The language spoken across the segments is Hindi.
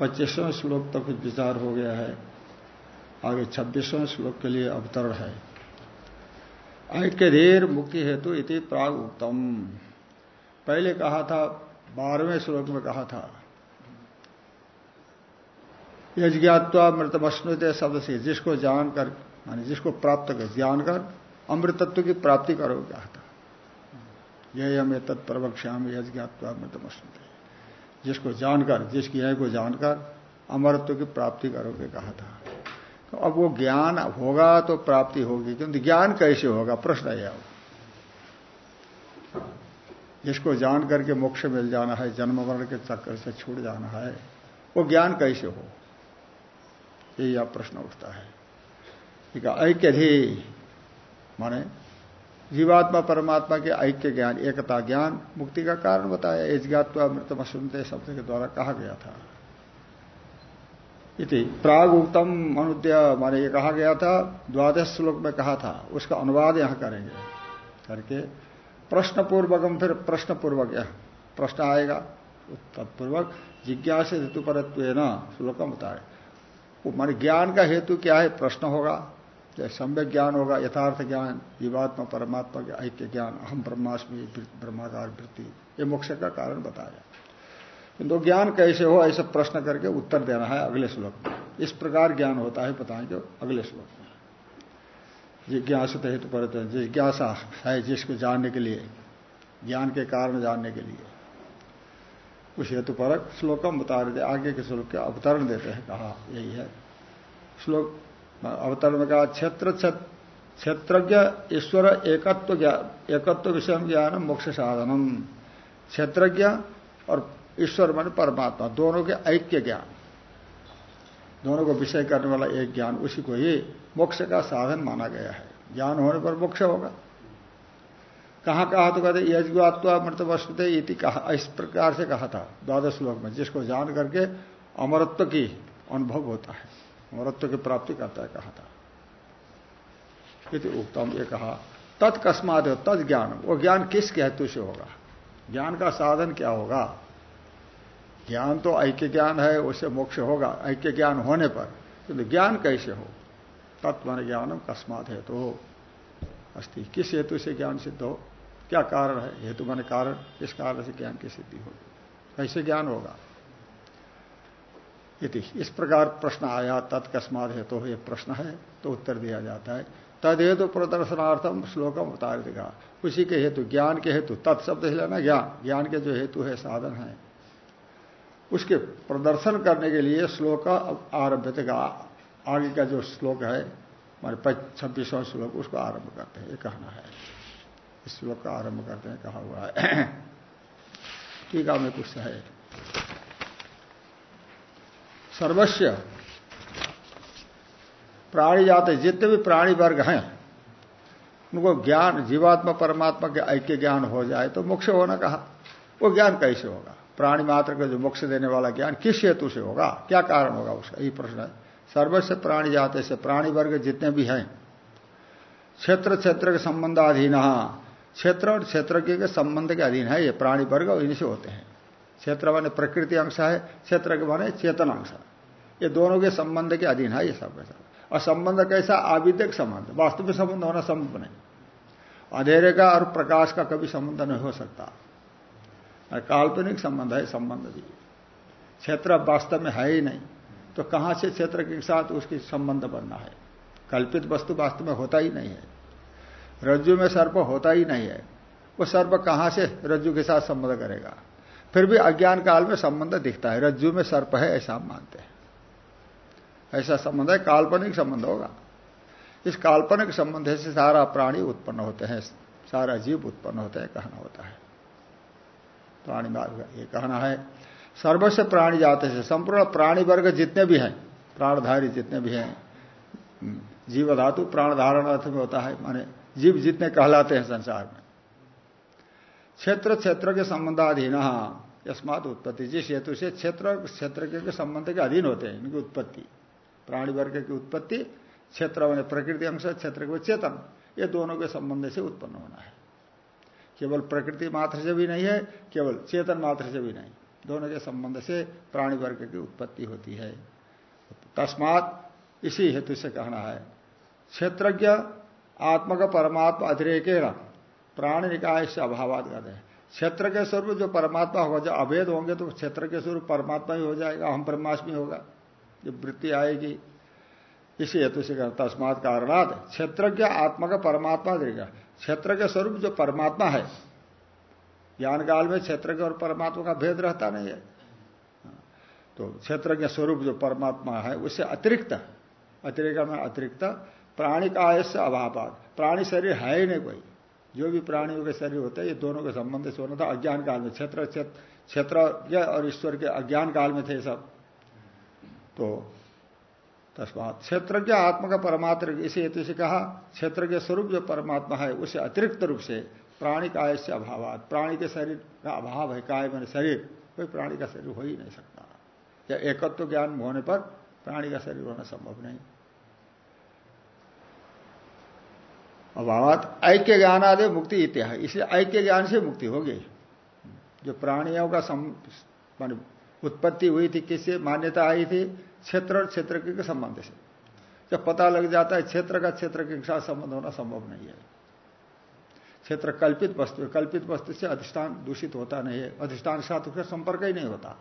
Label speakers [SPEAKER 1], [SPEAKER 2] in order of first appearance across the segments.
[SPEAKER 1] पच्चीसवें श्लोक तक विचार हो गया है। आगे छब्बीसवें श्लोक के लिए अवतरण है। ऐक्यधीर मुक्ति हेतु इति प्राग उत्तम पहले कहा था, बारहवें श्लोक में कहा था, यज्ञात्वा मृतमश्नुते शब्द से जिसको जानकर, मानी जिसको प्राप्त कर, जानकर अमृतत्व की प्राप्ति करो कहा था। यह हमें तत्प्रवक्ष्याम यज्ञात्वा मृतमश्नुते जिसको जानकर, जिसकी है को जानकर, अमरत्व की प्राप्ति करोगे, कहा था। तो अब वो ज्ञान होगा तो प्राप्ति होगी, किंतु ज्ञान कैसे होगा? प्रश्न है अब। जिसको जान करके मोक्ष मिल जाना है, जन्म मरण के चक्कर से छूट जाना है, वो ज्ञान कैसे हो? यही आप प्रश्न उठता है। ठीक है ऐक्यधि माने जीवात्मा परमात्मा के ऐक्य ज्ञान, एकता ज्ञान मुक्ति का कारण बताया। एजगात्वा मृतम सुनते शब्द के द्वारा कहा गया था। इति प्राग उत्तम अनुद्य माने ये कहा गया था, द्वादश श्लोक में कहा था, उसका अनुवाद यहाँ करेंगे। करके प्रश्न पूर्वकम फिर प्रश्न पूर्वक यह प्रश्न आएगा। तत्पूर्वक जिज्ञास हेतु परत्व श्लोकम बताए। माने ज्ञान का हेतु क्या है? प्रश्न होगा। सम्यक ज्ञान होगा, यथार्थ ज्ञान, जीवात्मा, परमात्मा के ऐक्य ज्ञान हम ब्रह्मास्मि, ब्रह्माकार वृत्ति। ये मोक्ष का कारण बताया। किंतु ज्ञान कैसे हो, ऐसा प्रश्न करके उत्तर देना है अगले श्लोक में। इस प्रकार ज्ञान होता है बताएँगे अगले श्लोक में। जिज्ञास हेतु पर जिज्ञासा है जिसको जानने के लिए, ज्ञान के कारण जानने के लिए। उस हेतु पर श्लोकम बता रहे थे आगे के श्लोक के अवतरण देते हैं, कहा यही है। श्लोक अवतरण में कहा, क्षेत्र क्षेत्रज्ञ, ईश्वर, एकत्व एकत्व विषय ज्ञान मोक्ष साधनम। क्षेत्रज्ञ और ईश्वर मान परमात्मा, दोनों के ऐक्य ज्ञान। दोनों को विषय करने वाला एक ज्ञान, उसी को ही मोक्ष का साधन माना गया है। ज्ञान होने पर मोक्ष होगा। कहाँ कहा तो कहते यज्ञात्वा मृत वस्तुते इति कहा, इस प्रकार से कहा था, द्वादश श्लोक में, जिसको जान करके अमरत्व की अनुभव होता है। अमरत्व की प्राप्ति करता है, कहा था। इति उत्तम ये कहा, तत्कस्मात तद ज्ञान वो ज्ञान किस हेतु से होगा? ज्ञान का साधन क्या होगा? ज्ञान तो ऐक्य ज्ञान है उससे मोक्ष होगा, ऐक्य ज्ञान होने पर। किंतु ज्ञान कैसे हो? तत्व ज्ञानम कस्मात है तो अस्थि, किस हेतु से ज्ञान सिद्ध हो? क्या कारण है? हेतु माने कारण। किस कारण से ज्ञान की सिद्धि होगी? कैसे ज्ञान होगा? इति इस प्रकार प्रश्न आया, तत्कस्मात हेतु तो ये प्रश्न है तो उत्तर दिया जाता है। तद हेतु प्रदर्शनार्थम श्लोकम उतारित कहा। उसी के हेतु, ज्ञान के हेतु, तत्शब्द से लेना ज्ञान। ज्ञान के जो हेतु है, साधन है। उसके प्रदर्शन करने के लिए श्लोक आरभ्य का आगे का जो श्लोक है, हमारे छब्बीसवां श्लोक, उसको आरंभ करते हैं। ये कहना है। इस श्लोक का आरंभ करते हैं, कहा हुआ है। टीका में कुछ है। सर्वस्व प्राणी जाते जितने भी प्राणी वर्ग हैं, उनको ज्ञान, जीवात्मा, परमात्मा के ऐक्य ज्ञान हो जाए तो मोक्ष होना कहा? वो ज्ञान कैसे होगा? प्राणी मात्र का जो मोक्ष देने वाला ज्ञान किस हेतु से होगा? क्या कारण होगा उसका? यही प्रश्न है। सर्वस्व प्राणी जाते से प्राणी वर्ग जितने भी हैं, क्षेत्र क्षेत्र के संबंध संबंधाधीन क्षेत्र और क्षेत्र के संबंध के अधीन है ये प्राणी वर्ग इन्हीं से होते हैं। क्षेत्र माने प्रकृति अंश है, क्षेत्र के माने चेतन अंश ये दोनों के संबंध के अधीन है ये सब कैसा और संबंध कैसा? आविद्यक संबंध। वास्तविक संबंध होना संभव नहीं। अंधेरे का और प्रकाश का कभी संबंध नहीं हो सकता। काल्पनिक संबंध है, संबंध भी। क्षेत्र वास्तव में है ही नहीं। तो कहाँ से क्षेत्र के साथ उसकी संबंध बनना है? कल्पित वस्तु वास्तव में होता ही नहीं है। रज्जु में सर्प होता ही नहीं है। वो सर्प कहाँ से रज्जु के साथ संबंध करेगा? फिर भी अज्ञान काल में संबंध दिखता है। रज्जु में सर्प है ऐसा हम मानते हैं। ऐसा संबंध है काल्पनिक संबंध होगा। इस काल्पनिक संबंध से सारा प्राणी उत्पन्न होते हैं सारा जीव उत्पन्न होते हैं कहना होता है। प्राणी मार्ग ये कहना है। सर्वस्व प्राणी जाते से संपूर्ण प्राणी वर्ग जितने भी हैं प्राणधारी जितने भी हैं हम्म, जीव धातु प्राण धारण अर्थ में होता है। माने जीव जितने कहलाते हैं संसार में। क्षेत्र क्षेत्र के संबंधाधीन यस्मात उत्पत्ति। जिस हेतु से क्षेत्र क्षेत्र के संबंध के अधीन होते हैं, इनकी उत्पत्ति। प्राणी वर्ग की उत्पत्ति, क्षेत्र में प्रकृति अंश, क्षेत्र के चेतन, ये दोनों के संबंध से उत्पन्न होना है। केवल प्रकृति मात्र से भी नहीं है, केवल चेतन मात्र से भी नहीं। दोनों के संबंध से प्राणी वर्ग की उत्पत्ति होती है। तस्मात इसी हेतु से कहना है। क्षेत्रज्ञ, आत्मक परमात्मा अतिरेक प्राण निकाय से अभावाद कहते हैं। क्षेत्र के स्वरूप जो परमात्मा होगा, जो अभेद होंगे तो क्षेत्र के स्वरूप परमात्मा ही हो जाएगा हम ब्रह्माष्टमी होगा जो वृत्ति आएगी। इसी हेतु से कहता तस्मात कारणात क्षेत्रज्ञ आत्मा का परमात्मा देगा। क्षेत्र के स्वरूप जो परमात्मा है ज्ञान काल में क्षेत्र के और परमात्मा का भेद रहता नहीं है। तो क्षेत्र के स्वरूप जो परमात्मा है उससे अतिरिक्त अतिरिक्त में अतिरिक्त प्राणी का आयस्य अभाव प्राणी शरीर है ही नहीं कोई। जो भी प्राणियों के शरीर होते हैं, ये दोनों के संबंध से होना था। अज्ञान काल में क्षेत्र क्षेत्र और ईश्वर के अज्ञान काल में थे सब। तो तस्मात क्षेत्र के आत्मा का परमात्र इसी हेतु से कहा क्षेत्र के स्वरूप जो परमात्मा है, उसे अतिरिक्त रूप से प्राणी काय से अभाव प्राणी के शरीर का अभाव है, काय मैंने शरीर, कोई प्राणी का शरीर हो ही नहीं सकता। या एकत्व ज्ञान होने पर प्राणी का शरीर होना संभव नहीं। अभाव ऐक्य ज्ञान आदि मुक्ति इत्या इसलिए ऐक्य ज्ञान से मुक्ति होगी। जो प्राणियों का सम, उत्पत्ति हुई थी किससे मान्यता आई थी? क्षेत्र और क्षेत्र के संबंध से। जब पता लग जाता है क्षेत्र का क्षेत्र के साथ संबंध होना संभव नहीं है। क्षेत्र कल्पित वस्तु कल्पित वस्तु से अधिष्ठान दूषित होता नहीं है। अधिष्ठान के साथ उसका संपर्क ही नहीं होता।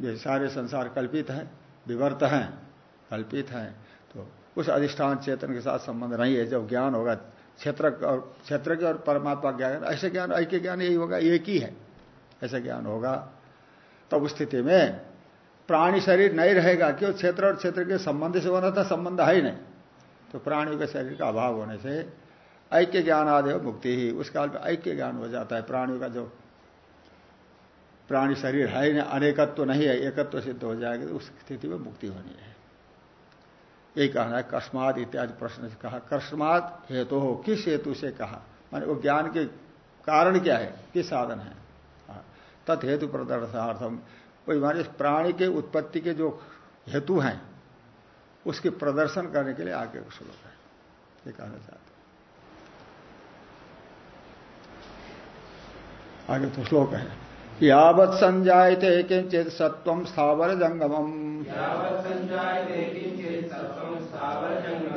[SPEAKER 1] सारे संसार कल्पित है विवर्त हैं कल्पित हैं। उस अधिष्ठान चेतन के साथ संबंध नहीं है। जब ज्ञान होगा, क्षेत्र और क्षेत्र के और परमात्मा ज्ञान, ऐसे ज्ञान ऐक्य ज्ञान यही होगा, एक ही है। ऐसा ज्ञान होगा। तब स्थिति में प्राणी शरीर नहीं रहेगा, क्यों? क्षेत्र और क्षेत्र के संबंध से होना था, संबंध है ही नहीं। तो प्राणियों के शरीर का अभाव होने से ऐक्य ज्ञान आदि मुक्ति ही। उस काल में ऐक्य ज्ञान हो जाता है। प्राणियों का जो प्राणी शरीर है ही नहीं, अनेकत्व तो नहीं है, एकत्व तो सिद्ध हो जाएगा तो उस स्थिति में मुक्ति होनी है। यही कहना है कस्मात इत्यादि प्रश्न से कहा कस्मात हेतु हो किस हेतु से कहा? माने वो ज्ञान के कारण क्या है? किस साधन है? हाँ, तत्हेतु प्रदर्शनार्थम। वही माने प्राणी के उत्पत्ति के जो हेतु हैं उसके प्रदर्शन करने के लिए आगे श्लोक है। ये कहना चाहते आगे तो श्लोक है। यावत संजायते किंचित सत्व स्थावर जंगम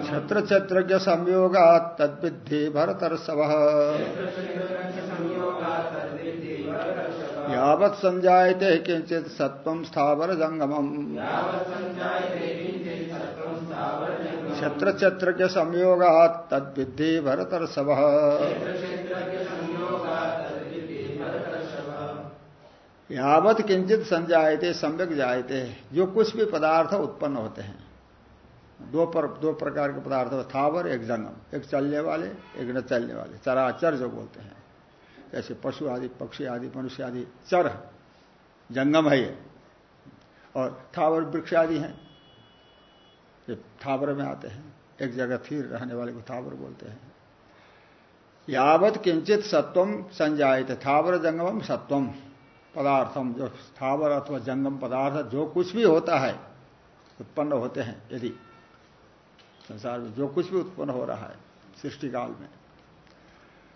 [SPEAKER 1] छत्र छत्र संयोगा तद्विद्धि भरतर्षभ। यावत संजायते किंचित सत्व स्थावर जंगम छत्र छत्र के संयोगा तद्विद्धि भरतर्षभ। यावत किंचित संजायते, सम्यक जायते, जो कुछ भी पदार्थ उत्पन्न होते हैं। दो पर, दो प्रकार के पदार्थ थावर, एक जंगम, एक चलने वाले, एक न चलने वाले, चराचर जो बोलते हैं। जैसे पशु आदि, पक्षी आदि, मनुष्य आदि, चर जंगम है ये। और थावर वृक्ष आदि हैं, ये थावर में आते हैं, एक जगह स्थिर रहने वाले को थावर बोलते हैं। यावत किंचित सत्वम संजायत, थावर जंगम सत्वम। पदार्थम, जो स्थावर अथवा जंगम पदार्थ, जो कुछ भी होता है, उत्पन्न होते हैं, यदि संसार में जो कुछ भी उत्पन्न हो रहा है सृष्टि काल में।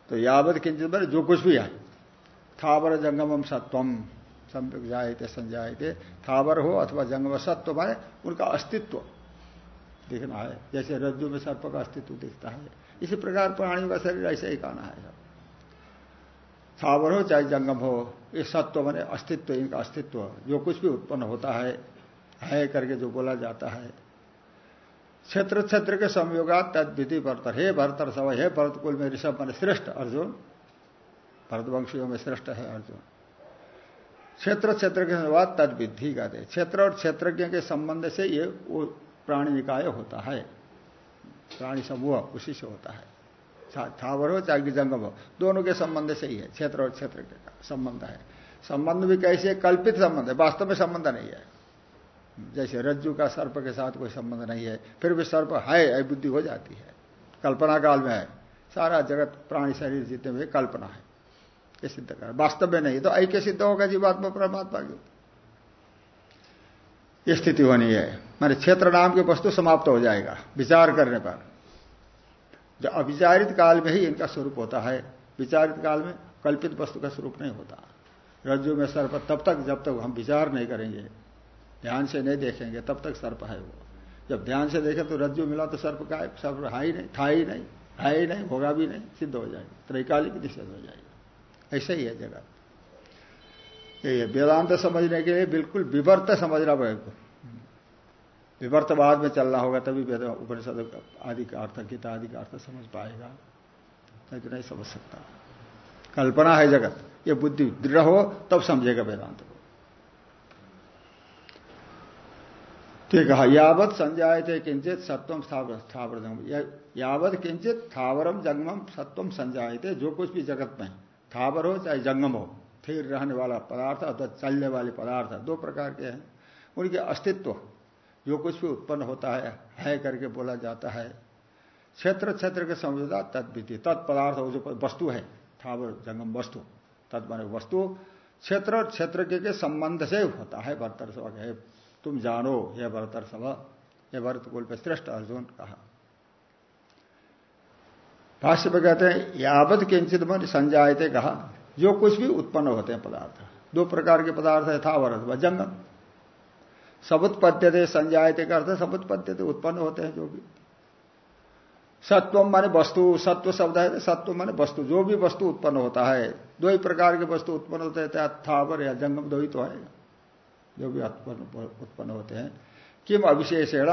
[SPEAKER 1] तो यावत किंचित जो कुछ भी है, थावर जंगमम सत्वम संपक जायते, संजायते, थावर हो अथवा जंगम सत्व माने उनका अस्तित्व दिखना है। जैसे रज्जु में सर्प का अस्तित्व दिखता है। इसी प्रकार प्राणियों का शरीर ऐसे ही कहना है थावर हो चाहे जंगम हो, ये सत्व माने अस्तित्व, इनका अस्तित्व, जो कुछ भी उत्पन्न होता है है करके जो बोला जाता है। क्षेत्र क्षेत्र के संयोगा तद विधि भरतर। हे भरतर सब हे भरत कुल में ऋषभ मान श्रेष्ठ अर्जुन। भरतवंशियों में श्रेष्ठ है अर्जुन। क्षेत्र क्षेत्र के संवाद तद विधि का दे। क्षेत्र और क्षेत्रज्ञ के संबंध से ये वो प्राणी निकाय होता है। प्राणी समूह उसी से होता है। थावर हो चाहे जंगम हो। दोनों के संबंध से ही है, क्षेत्र और क्षेत्र के संबंध है। संबंध भी कैसे? कल्पित संबंध है, वास्तव में संबंध नहीं है। जैसे रज्जु का सर्प के साथ कोई संबंध नहीं है, फिर भी सर्प है बुद्धि हो जाती है। कल्पना काल में है। सारा जगत, प्राणी, शरीर जितने हुए कल्पना है। ये सिद्ध कर। वास्तव में नहीं तो ऐक्य सिद्ध होगा जीवात्मा, परमात्मा की। स्थिति होनी है। माने क्षेत्र नाम की वस्तु समाप्त हो जाएगा, विचार करने पर। अविचारित काल में ही इनका स्वरूप होता है, विचारित काल में कल्पित वस्तु का स्वरूप नहीं होता। रज्जु में सर्प, तब तक जब तक हम विचार नहीं करेंगे, ध्यान से नहीं देखेंगे, तब तक सर्प है वो। जब ध्यान से देखें तो रज्जु मिला तो सर्प का सर्प है ही नहीं, था ही नहीं, है ही नहीं, होगा भी नहीं, सिद्ध हो जाएगा, त्रैकालिक निषेध हो जाएगा। ऐसा ही है जगत। वेदांत समझने के लिए बिल्कुल विवर्त समझना पड़ेगा। विवर्तवाद में चलना होगा, तभी वेद उपनिषद आदि का अर्थ, गीता आदि का अर्थ समझ पाएगा। तो नहीं समझ सकता। कल्पना है जगत। ये बुद्धि दृढ़ हो, तब समझेगा वेदांत को। ठीक कहा यावत संजाय थे किंचित सत्वम स्थावर जंगम यावत किंचित थावरम जंगमम सत्वम संजाय थे जो कुछ भी जगत में। थावर हो, चाहे जंगम हो। फिर रहने वाला पदार्थ अथवा चलने वाले पदार्थ, दो प्रकार के हैं। उनके अस्तित्व जो कुछ भी उत्पन्न होता है है करके बोला जाता है। क्षेत्र क्षेत्र के संविधा तत्विधि तत्पदार्थ जो वस्तु है थावर जंगम वस्तु तत्मान वस्तु क्षेत्र और क्षेत्र के, के संबंध से होता है बर्तर सभा है तुम जानो यह भरतर सभा यह भरत कुल पे श्रेष्ठ अर्जुन कहा। भाष्य में कहते हैं यावत किंचित मन संजायते कहा जो कुछ भी उत्पन्न होते हैं पदार्थ दो प्रकार के पदार्थ है था वरत व जंगम सबुत्पद्यते संजायते का अर्थ सबुत्पद्यते, उत्पन्न होते हैं जो भी। सत्वम माने वस्तु, सत्व शब्द है, सत्व माने वस्तु, जो भी वस्तु उत्पन्न होता है, दो ही प्रकार के वस्तु उत्पन्न होते हैं थावर या जंगम दो ही तो है जो भी उत्पन्न होते हैं। किम अविशेषण?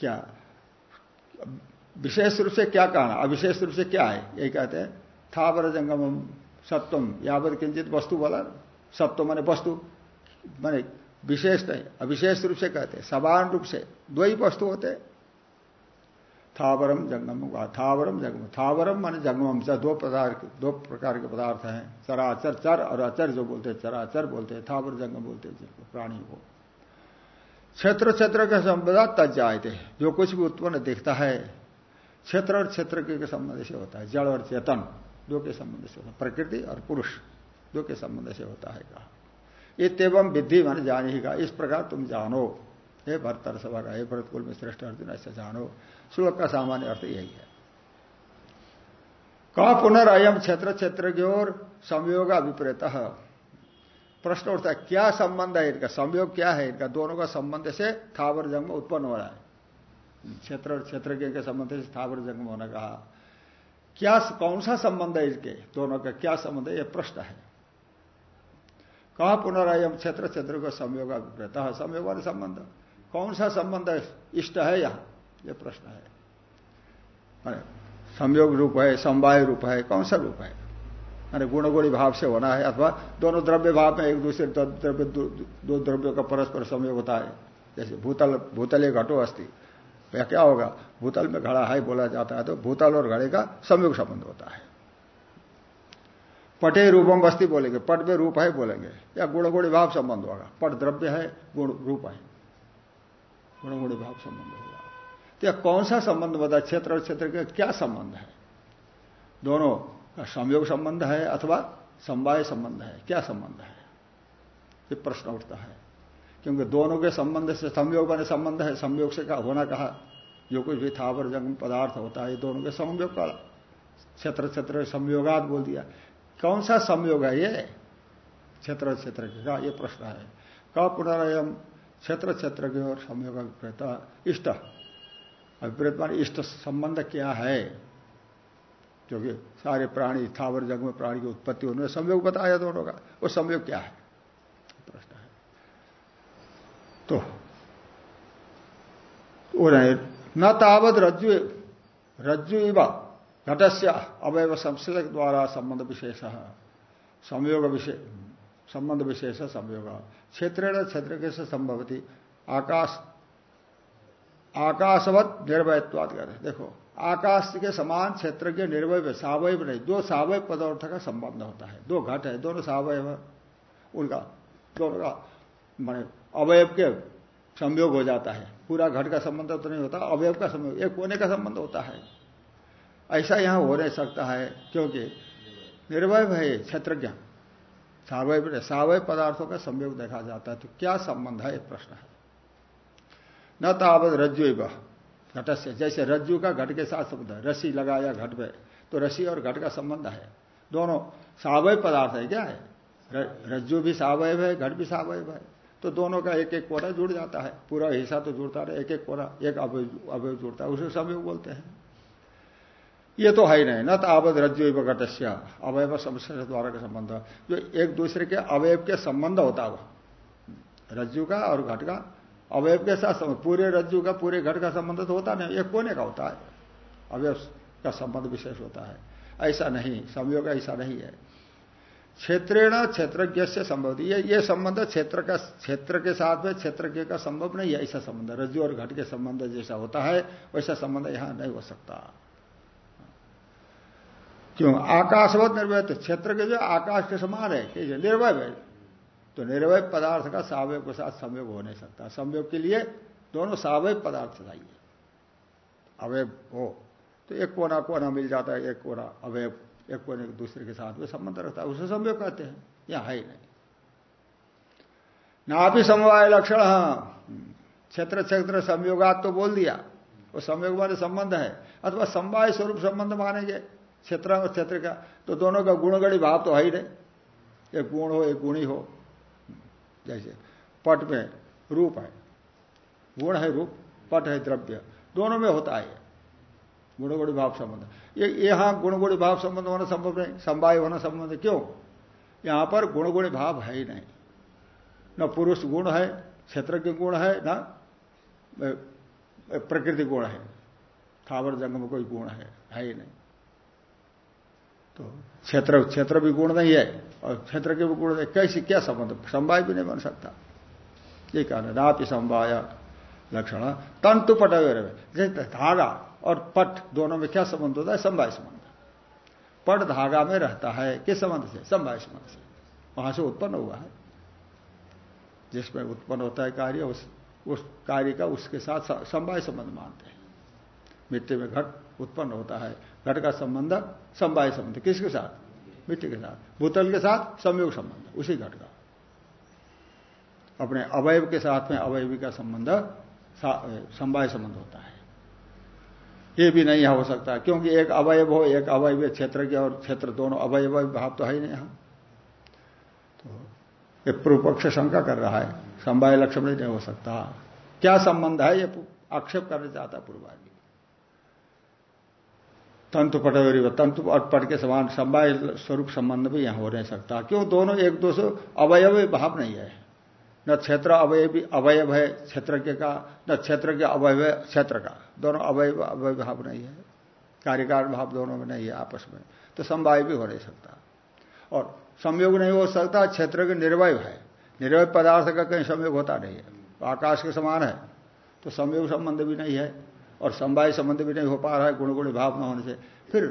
[SPEAKER 1] क्या? विशेष रूप से क्या कहना? अविशेष रूप से क्या है? यही कहते हैं, थावर जंगम सत्वम यावत किंचित वस्तु बोला सत्व माने वस्तु, माने विशेष नहीं, अविशेष रूप से कहते हैं, समान रूप से, दो ही वस्तु होते थावरम जंगम थावरम जंगम, थावरम मान जंगम से दो प्रकार दो प्रकार के पदार्थ हैं। चराचर, चर और अचर जो बोलते हैं, चराचर बोलते हैं, थावर जंगम बोलते हैं, जिनको प्राणी को क्षेत्र क्षेत्र के संबंधा तज जाते जो कुछ भी उत्पन्न दिखता है, क्षेत्र और क्षेत्र के संबंध से होता है, जड़ और चेतन दो के संबंध से होता है, प्रकृति और पुरुष दो के संबंध से होता है, कहा। इतम विधि मान जानी का। इस प्रकार तुम जानो। हे भरतर सभा का, हे भरतकुल में श्रेष्ठ अर्जुन, ऐसा जानो। श्लोक का सामान्य अर्थ यही है। कहा पुनर्यम क्षेत्र क्षेत्र की ओर संयोग अभिप्रेत प्रश्न उठता है, क्या संबंध है इनका? संयोग क्या है इनका? दोनों का संबंध से थावर जंग उत्पन्न हो रहा है। क्षेत्र और क्षेत्र के संबंध से थावर जंग होने कहा क्या कौन सा संबंध है इसके दोनों का क्या संबंध है? यह प्रश्न है। कहा पुनरायम क्षेत्र क्षेत्र का संयोग अभिप्रेत संयोग वाले संबंध। कौन सा संबंध इष्ट है यहाँ। यह प्रश्न है। संयोग रूप है, समवाय रूप है, कौन सा रूप है? माने गुणगुणी भाव से होना है, अथवा दोनों द्रव्य भाव में एक दूसरे द्रव्य दो द्रव्यों का परस्पर संयोग होता है। जैसे भूतल भूतल घटो अस्थि वह क्या होगा? भूतल में घड़ा है बोला जाता है तो भूतल और घड़े का संयोग संबंध होता है। पटे रूपम वस्ती बोलेंगे, पट में रूप है बोलेंगे, या गुणगुणी भाव संबंध होगा। पट द्रव्य है, गुण, रूप है। गुणगुणी भाव संबंध होगा। तो यह कौन सा संबंध बता? क्षेत्र और क्षेत्र का क्या संबंध है? दोनों का संयोग संबंध है अथवा समवाय संबंध है? क्या संबंध है? ये प्रश्न उठता है। क्योंकि दोनों के संबंध से संयोग बने संबंध है। संयोग से का होना कहा, जो कुछ भी थावर जंग पदार्थ होता है दोनों के संयोग का क्षेत्र क्षेत्र संयोगात बोल दिया। कौन सा संयोग है ये? क्षेत्र क्षेत्र का ये प्रश्न है। क पुनरयम क्षेत्र क्षेत्र की और संयोग अभिप्रेत इष्ट। अभिप्रेत मान इष्ट संबंध क्या है? क्योंकि सारे प्राणी थावर जग में प्राणी की उत्पत्ति उन्होंने संयोग बताया दोनों का। वो संयोग क्या है? प्रश्न है। तो न तावत रज्जु रज्जु इव। घटस्य अवयव संश्लेष द्वारा संबंध विशेष। संयोग विशेष संबंध विशेष संयोग। क्षेत्र क्षेत्र के संभवती। आकाश आकाशवत निर्भयत्वाद कर देखो, आकाश के समान क्षेत्र के निर्वय सावय नहीं, दो सावय पदार्थ का संबंध होता है। दो घट है, दोनों सावय उनका दोनों का मान अवयव के संयोग हो जाता है। पूरा घट का संबंध तो नहीं होता, अवयव का संयोग, एक कोने का संबंध होता है। ऐसा यहाँ हो नहीं सकता है, क्योंकि निर्वय है क्षेत्रज्ञ। सावय सावय पदार्थों का संयोग देखा जाता है तो क्या संबंध है एक प्रश्न है। न तावत रज्जु घट से जैसे रज्जु का घट के साथ संबंध है, रस्सी लगाया घट पे तो रसी और घट का संबंध है। दोनों सावय पदार्थ है क्या? है रज्जु भी सावयव है, घट भी सावयव है तो दोनों का एक एक कोना जुड़ जाता है। पूरा हिस्सा तो जुड़ता रहे एक एक कोना, एक अवय जुड़ता है, उसे संयोग बोलते हैं। ये तो है ही नहीं। न तो अवध रज्जु घटस्य अवयव समस्या द्वारा का संबंध। जो एक दूसरे के अवयव के संबंध होता है रज्जु का और घट का अवयव के साथ पूरे रज्जु का, पूरे घट का संबंध तो होता नहीं। एक कोने का होता है। अवयव का संबंध विशेष होता है। ऐसा नहीं। संयोग ऐसा नहीं है। क्षेत्रेण क्षेत्रज्ञ से संभव ये ये संबंध क्षेत्र का, क्षेत्र के साथ में क्षेत्रज्ञ का संभव नहीं है। ऐसा संबंध। रज्जु और घट के संबंध जैसा होता है, वैसा संबंध यहाँ नहीं हो सकता। क्यों? आकाशवत निर्वय तो क्षेत्र के जो आकाश के समान है कि निर्वय है तो निर्वय पदार्थ का सावय के साथ संयोग हो नहीं सकता। संयोग के लिए दोनों सावय पदार्थ चाहिए। अवय हो तो एक कोना कोना मिल जाता है, एक कोना अवय एक कोने दूसरे के साथ में संबंध रखता है, उसे संयोग कहते हैं। यह है ही नहीं। ना भी समवाय लक्षण, क्षेत्र क्षेत्र संयोगात तो बोल दिया, वो संयोग माने संबंध है, अथवा समवाय स्वरूप संबंध मानेंगे। क्षेत्र और क्षेत्र का तो दोनों का गुणगणी भाव तो है ही नहीं। एक गुण हो, एक गुणी हो। जैसे पट में रूप है। गुण है रूप, पट है द्रव्य। दोनों में होता है। गुणगुणी भाव संबंध। ये, यहाँ गुणगुणी भाव संबंध होना संभव नहीं। संवाय होना संबंध क्यों? यहाँ पर गुणगुणी भाव है ही नहीं। न पुरुष गुण है, क्षेत्र के गुण है, न प्रकृति गुण है। थावर जंग में कोई गुण है है ही नहीं। तो क्षेत्र क्षेत्र भी गुण नहीं है, और क्षेत्र के भी गुण नहीं कैसे, क्या संबंध? संवाय भी नहीं बन सकता। ये कहना नापि संवाय लक्षण, तंतु पट जैसे धागा और पट दोनों में क्या संबंध होता है? संवाय संबंध। पट धागा में रहता है, किस संबंध से? संवाय संबंध से। वहाँ से उत्पन्न हुआ है। जिसमें उत्पन्न होता है कार्य, उस उस कार्य का उसके साथ संवाय संबंध मानते हैं। मिट्टी में घट उत्पन्न होता है। घट का संबंध, संवाय संबंध, किसके साथ? मिट्टी के साथ। भूतल के साथ संयोग संबंध, उसी घट का। अपने अवयव के साथ में अवयवी का संबंध संवाय संबंध होता है। ये भी नहीं हो सकता, क्योंकि एक अवयव हो, एक अवयव क्षेत्र के और क्षेत्र दोनों अवयव भाव तो है ही नहीं यहाँ। तो ये पूर्व पक्ष शंका कर रहा है, संवाय लक्ष्य नहीं हो सकता। क्या संबंध है ये आक्षेप करना चाहता पूर्वाजी तंतु पटवरी तंतु और पट के समान संवाय स्वरूप संबंध भी यहाँ हो नहीं सकता। क्यों? दोनों एक दूसरे अवयव भाव नहीं है। न क्षेत्र अवयव अवयव है क्षेत्र के का, न क्षेत्र के अवयव क्षेत्र का। दोनों अवयव अवय भाव नहीं है। कार्यकार भाव दोनों में नहीं है आपस में। तो समवाय भी हो नहीं सकता। और संयोग नहीं हो सकता, क्षेत्र के निर्वय है। निर्वय पदार्थ का कहीं संयोग होता नहीं है। आकाश के समान है तो संयोग संबंध भी नहीं है। और समवाय संबंध भी नहीं हो पा रहा है गुण गुण भाव न होने से। फिर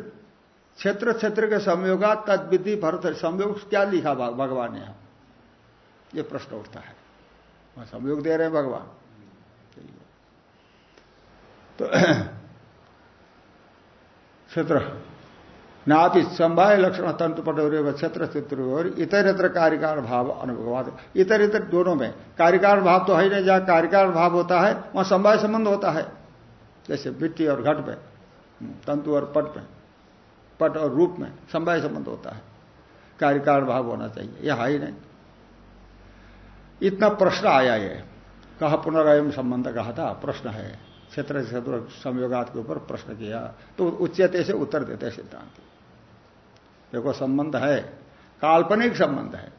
[SPEAKER 1] क्षेत्र क्षेत्र के संयोगा तदविधि भरत संयोग क्या लिखा भगवान ने ये प्रश्न उठता है। वहाँ संयोग दे रहे हैं भगवान। तो क्षेत्र। नापि संभाय लक्षण तंतु पटोर क्षेत्र चित्र और इतर इतर कार्यकार भाव अनुभव इतर इतर दोनों में। कार्यकार भाव तो है ही नहीं, जहाँ कार्यकार भाव होता है, वहाँ संवाय संबंध होता है। जैसे मिट्टी और घट में तंतु और पट में, पट और रूप में संवाय संबंध होता है। कार्यकार भाव होना चाहिए, यह है ही नहीं। इतना प्रश्न आया ये, कहा पुनरायम संबंध कहा था, प्रश्न है। क्षेत्र क्षेत्र संयोगात के ऊपर प्रश्न किया तो उच्चते से उत्तर देते सिद्धांत। देखो, संबंध है, काल्पनिक संबंध है,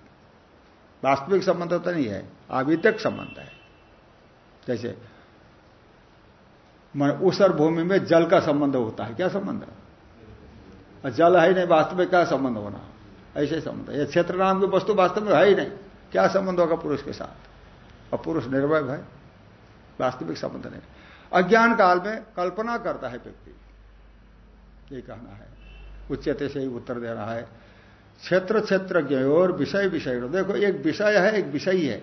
[SPEAKER 1] वास्तविक संबंध तो नहीं है, आवितक संबंध है। जैसे उसर भूमि में जल का संबंध होता है। क्या संबंध है? जल है ही नहीं वास्तविक क्या संबंध होना? ऐसे संबंध यह क्षेत्र नाम की वस्तु वास्तव में है ही नहीं। क्या संबंध होगा पुरुष के साथ? और पुरुष निर्भय है। वास्तविक संबंध नहीं। अज्ञान काल में कल्पना करता है व्यक्ति। ये कहना है। उच्चते से ही उत्तर दे रहा है। क्षेत्र क्षेत्र और विषय विषय। देखो, एक विषय है, एक विषय है।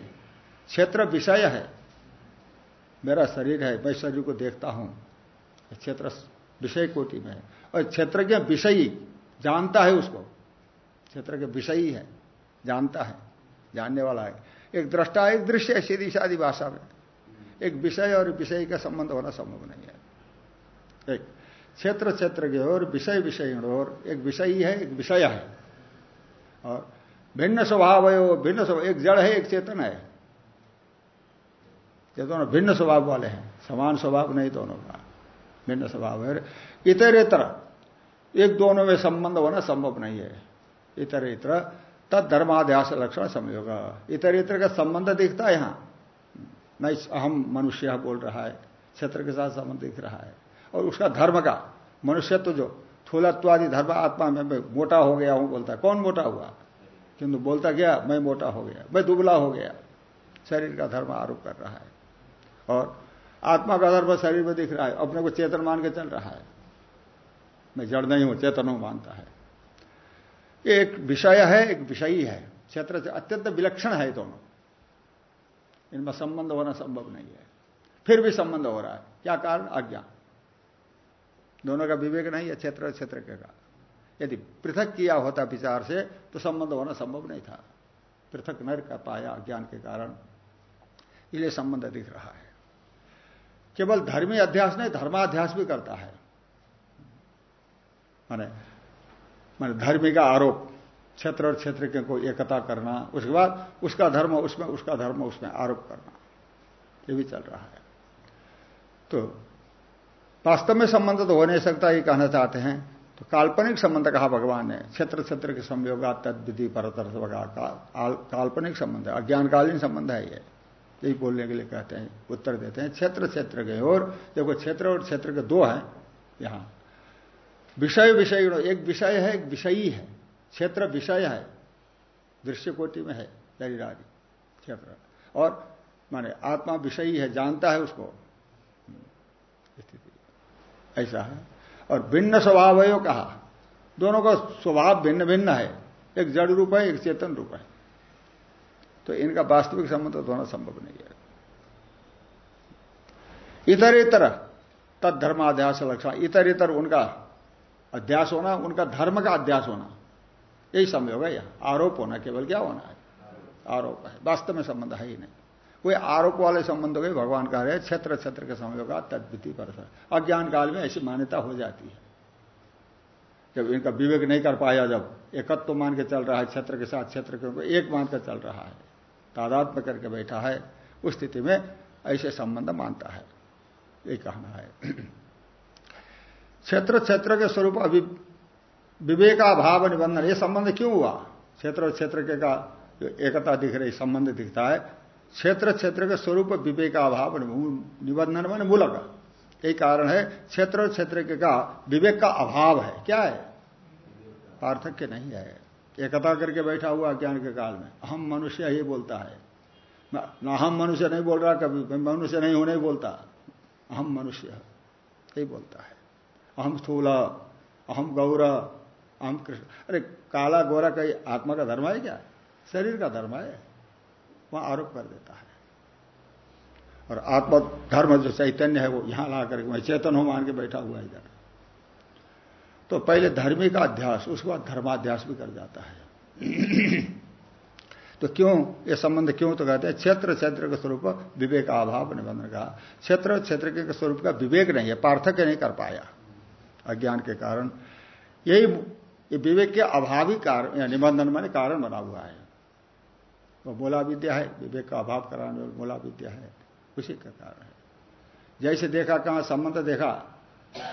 [SPEAKER 1] क्षेत्र विषय है। मेरा शरीर है, मैं शरीर को देखता हूँ। क्षेत्र, विषय कोटि में और क्षेत्र के विषयी जानता है उसको। क्षेत्र के विषयी है, जानता है, जानने वाला है। एक दृष्टा, एक दृश्य है सीधी सादी भाषा में। एक विषय और विषय का संबंध होना संभव नहीं है। एक क्षेत्र क्षेत्र के और विषय विषय और एक विषयी है, एक विषय है। और भिन्न स्वभाव है भिन्न स्वभाव। एक जड़ है, एक चेतन है। ये दोनों भिन्न स्वभाव वाले हैं। समान स्वभाव नहीं दोनों का। भिन्न स्वभाव है। इतर इतर एक दोनों में संबंध होना संभव नहीं है। इतर इतर तद धर्माध्यास लक्षण संयोग। इतर इतर का संबंध दिखता है यहाँ। नहीं अहम मनुष्य बोल रहा है। क्षेत्र के साथ संबंध दिख रहा है। और उसका धर्म का। मनुष्य तो जो थूलत्वादि धर्म आत्मा में मैं मोटा हो गया हूँ बोलता है। कौन मोटा हुआ? किंतु बोलता क्या? मैं मोटा हो गया। मैं दुबला हो गया। शरीर का धर्म आरोप कर रहा है। और आत्मा का धर्म शरीर में दिख रहा है, अपने को चेतन मान के चल रहा है। मैं जड़ नहीं हूँ, चेतन हूँ मानता है। एक विषय है, एक विषयी है। क्षेत्र से अत्यंत विलक्षण है दोनों। इनमें संबंध होना संभव नहीं है। फिर भी संबंध हो रहा है। क्या कारण? अज्ञान दोनों का विवेक नहीं है, क्षेत्र क्षेत्र के का यदि पृथक किया होता विचार से तो संबंध होना संभव नहीं था। पृथक न कर पाया अज्ञान के कारण। इसलिए संबंध दिख रहा है। केवल धर्मी अध्यास नहीं, धर्माध्यास भी करता है। माने माने धर्मी का आरोप, क्षेत्र और क्षेत्र के को एकता करना, उसके बाद उसका धर्म उसमें, उसका धर्म उसमें आरोप करना, ये भी चल रहा है। तो वास्तव में संबंध तो हो नहीं सकता, ये कहना चाहते हैं। तो काल्पनिक संबंध कहा भगवान ने, क्षेत्र क्षेत्र के संयोगा तद विधि परतर्थ परतर काल्पनिक संबंध है अज्ञानकालीन संबंध है ये। यही बोलने के लिए कहते हैं, उत्तर देते हैं, क्षेत्र क्षेत्र के, और देखो क्षेत्र और क्षेत्र के दो हैं यहाँ। विषय विषय एक विषय है, एक विषयी है। क्षेत्र विषय है दृश्य कोटि में है शरीर आदि क्षेत्र। और माने आत्मा विषयी है, जानता है उसको। स्थिति। ऐसा है। और भिन्न स्वभाव है कहा। दोनों का स्वभाव भिन्न भिन्न है। एक जड़ रूप है, एक चेतन रूप है। तो इनका वास्तविक संबंध तो होना संभव नहीं है। इतर इतर तद धर्माध्यास लक्षण इतर इतर उनका अध्यास होना, उनका धर्म का अध्यास होना, यही संयोग होगा यह आरोप होना, केवल क्या होना है? आरोप है। वास्तव में संबंध है ही नहीं। कोई आरोप वाले संबंधों के भगवान कह रहे क्षेत्र क्षेत्र के समय होगा तद्विति पर अज्ञान काल में ऐसी मान्यता हो जाती है। जब इनका विवेक नहीं कर पाया, जब एकत्व तो मान के चल रहा है, क्षेत्र के साथ क्षेत्र के एक मान कर चल रहा है तादात्म करके बैठा है, उस स्थिति में ऐसे संबंध मानता है। ये कहना है। क्षेत्र क्षेत्र के स्वरूप अभी विवेका भाव निबंधन, ये संबंध क्यों हुआ? क्षेत्र और क्षेत्र के का एकता दिख रही, संबंध दिखता है। क्षेत्र क्षेत्र के स्वरूप विवेकाभाव निबंधन मान मूलक। यही कारण है, क्षेत्र और क्षेत्र के का विवेक का अभाव है। क्या है? पार्थक्य नहीं है। एकता करके बैठा हुआ ज्ञान के काल में। हम मनुष्य ही बोलता है। ना हम मनुष्य नहीं बोल रहा, कभी मनुष्य नहीं होने बोलता। हम मनुष्य यही बोलता है। अहम स्थूल, अहम गौर, अहम कृष्ण। अरे, काला गोरा कई आत्मा का धर्म है क्या? शरीर का धर्म है। वह आरोप कर देता है। और आत्मा धर्म जो चैतन्य है, वो यहाँ ला करके मैं चेतन हूँ, मान के बैठा हुआ इधर। तो पहले धर्मी का अध्यास, उसके बाद धर्माध्यास भी कर जाता है। तो क्यों, ये संबंध क्यों तो कहते हैं, क्षेत्र क्षेत्र के स्वरूप विवेक अभाव निबंधन का क्षेत्र क्षेत्र के स्वरूप का विवेक नहीं है, पार्थक्य नहीं कर पाया, अज्ञान के कारण। यही, ये विवेक के अभावी कारण निबंधन माने कारण बना हुआ है। वो तो बोला विद्या है, विवेक का अभाव कराने वाली बोला विद्या है, उसी का कारण है। जैसे देखा कहा, संबंध देखा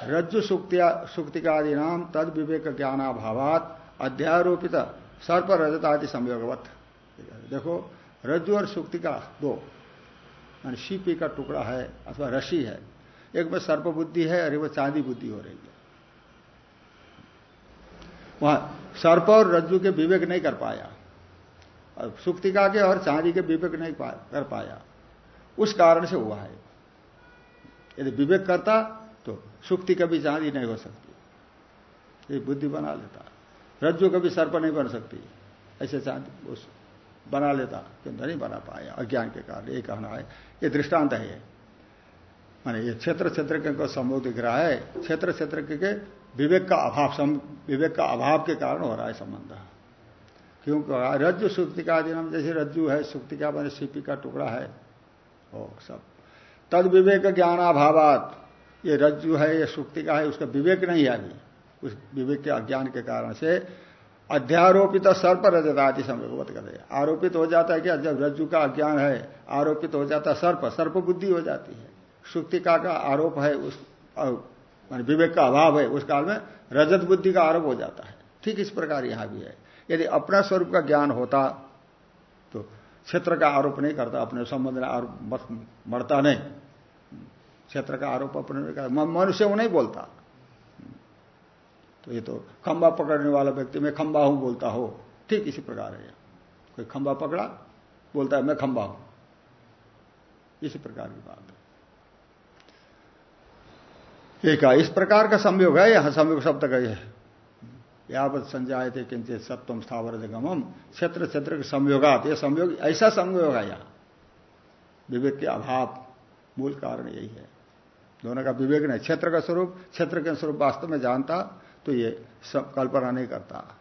[SPEAKER 1] रज्जु सुक्तिकादि नाम तद विवेक ज्ञानाभावात अध्यारोपित सर्प रजत आदि संयोगवत देखो रज्जु और सुक्तिका दो। मान सीपी का टुकड़ा है अथवा रशी है। एक में सर्प बुद्धि है और वो चांदी बुद्धि हो रही है। वहाँ सर्प और रज्जु के विवेक नहीं कर पाया। और सुक्तिका के और चांदी के विवेक नहीं पा, कर पाया। उस कारण से हुआ है। यदि विवेक करता सुक्ति कभी चांदी नहीं हो सकती। ये बुद्धि बना लेता। रज्जु कभी सर्प नहीं बन सकती। ऐसे चाँद बना लेता किंतु नहीं बना पाया। अज्ञान के कारण ये कहना है। ये दृष्टांत है ये। माने ये क्षेत्र क्षेत्र को संभव दिख रहा है। क्षेत्र क्षेत्र के विवेक का अभाव विवेक का अभाव के कारण हो रहा है संबंध। क्यों रज्जु सुक्तिका नाम जैसे रज्जु है सुक्ति का मैंने सीपी का टुकड़ा है। ओ सब। तद विवेक ज्ञानाभावात। ये रज्जु है, ये सुक्तिका है, उसका विवेक नहीं है अभी। उस विवेक के अज्ञान के कारण से अध्यारोपित सर्प रजतादि संवेगवत कर आरोपित हो जाता है क्या? जब रज्जु का अज्ञान है, आरोपित हो जाता सर्प सर्प बुद्धि हो जाती है। सुक्तिका का आरोप है, उस विवेक का अभाव है, उस काल में रजत बुद्धि का आरोप हो जाता है। ठीक इस प्रकार यहाँ भी है। यदि अपना स्वरूप का ज्ञान होता तो क्षेत्र का आरोप नहीं करता, अपने संबंध में आरोप मरता नहीं। क्षेत्र का आरोप अपने मनुष्य वो नहीं बोलता। तो ये तो खंबा पकड़ने वाला व्यक्ति, मैं खंबा हूँ बोलता हो। ठीक इसी प्रकार है कोई खंबा पकड़ा, बोलता है, मैं खंबा हूँ। इसी प्रकार की बात है। एक इस प्रकार का संयोग है यहाँ, संयोग शब्द का है यावत संजाय थे किंचित सप्तम स्थावर गमम क्षेत्र क्षेत्र के संयोगात यह संयोग, ऐसा संयोग है यहाँ। विवेक के अभाव, मूल कारण यही है। दोनों का विवेक नहीं, क्षेत्र का स्वरूप, क्षेत्र के स्वरूप वास्तव में जानता तो ये सब कल्पना नहीं करता।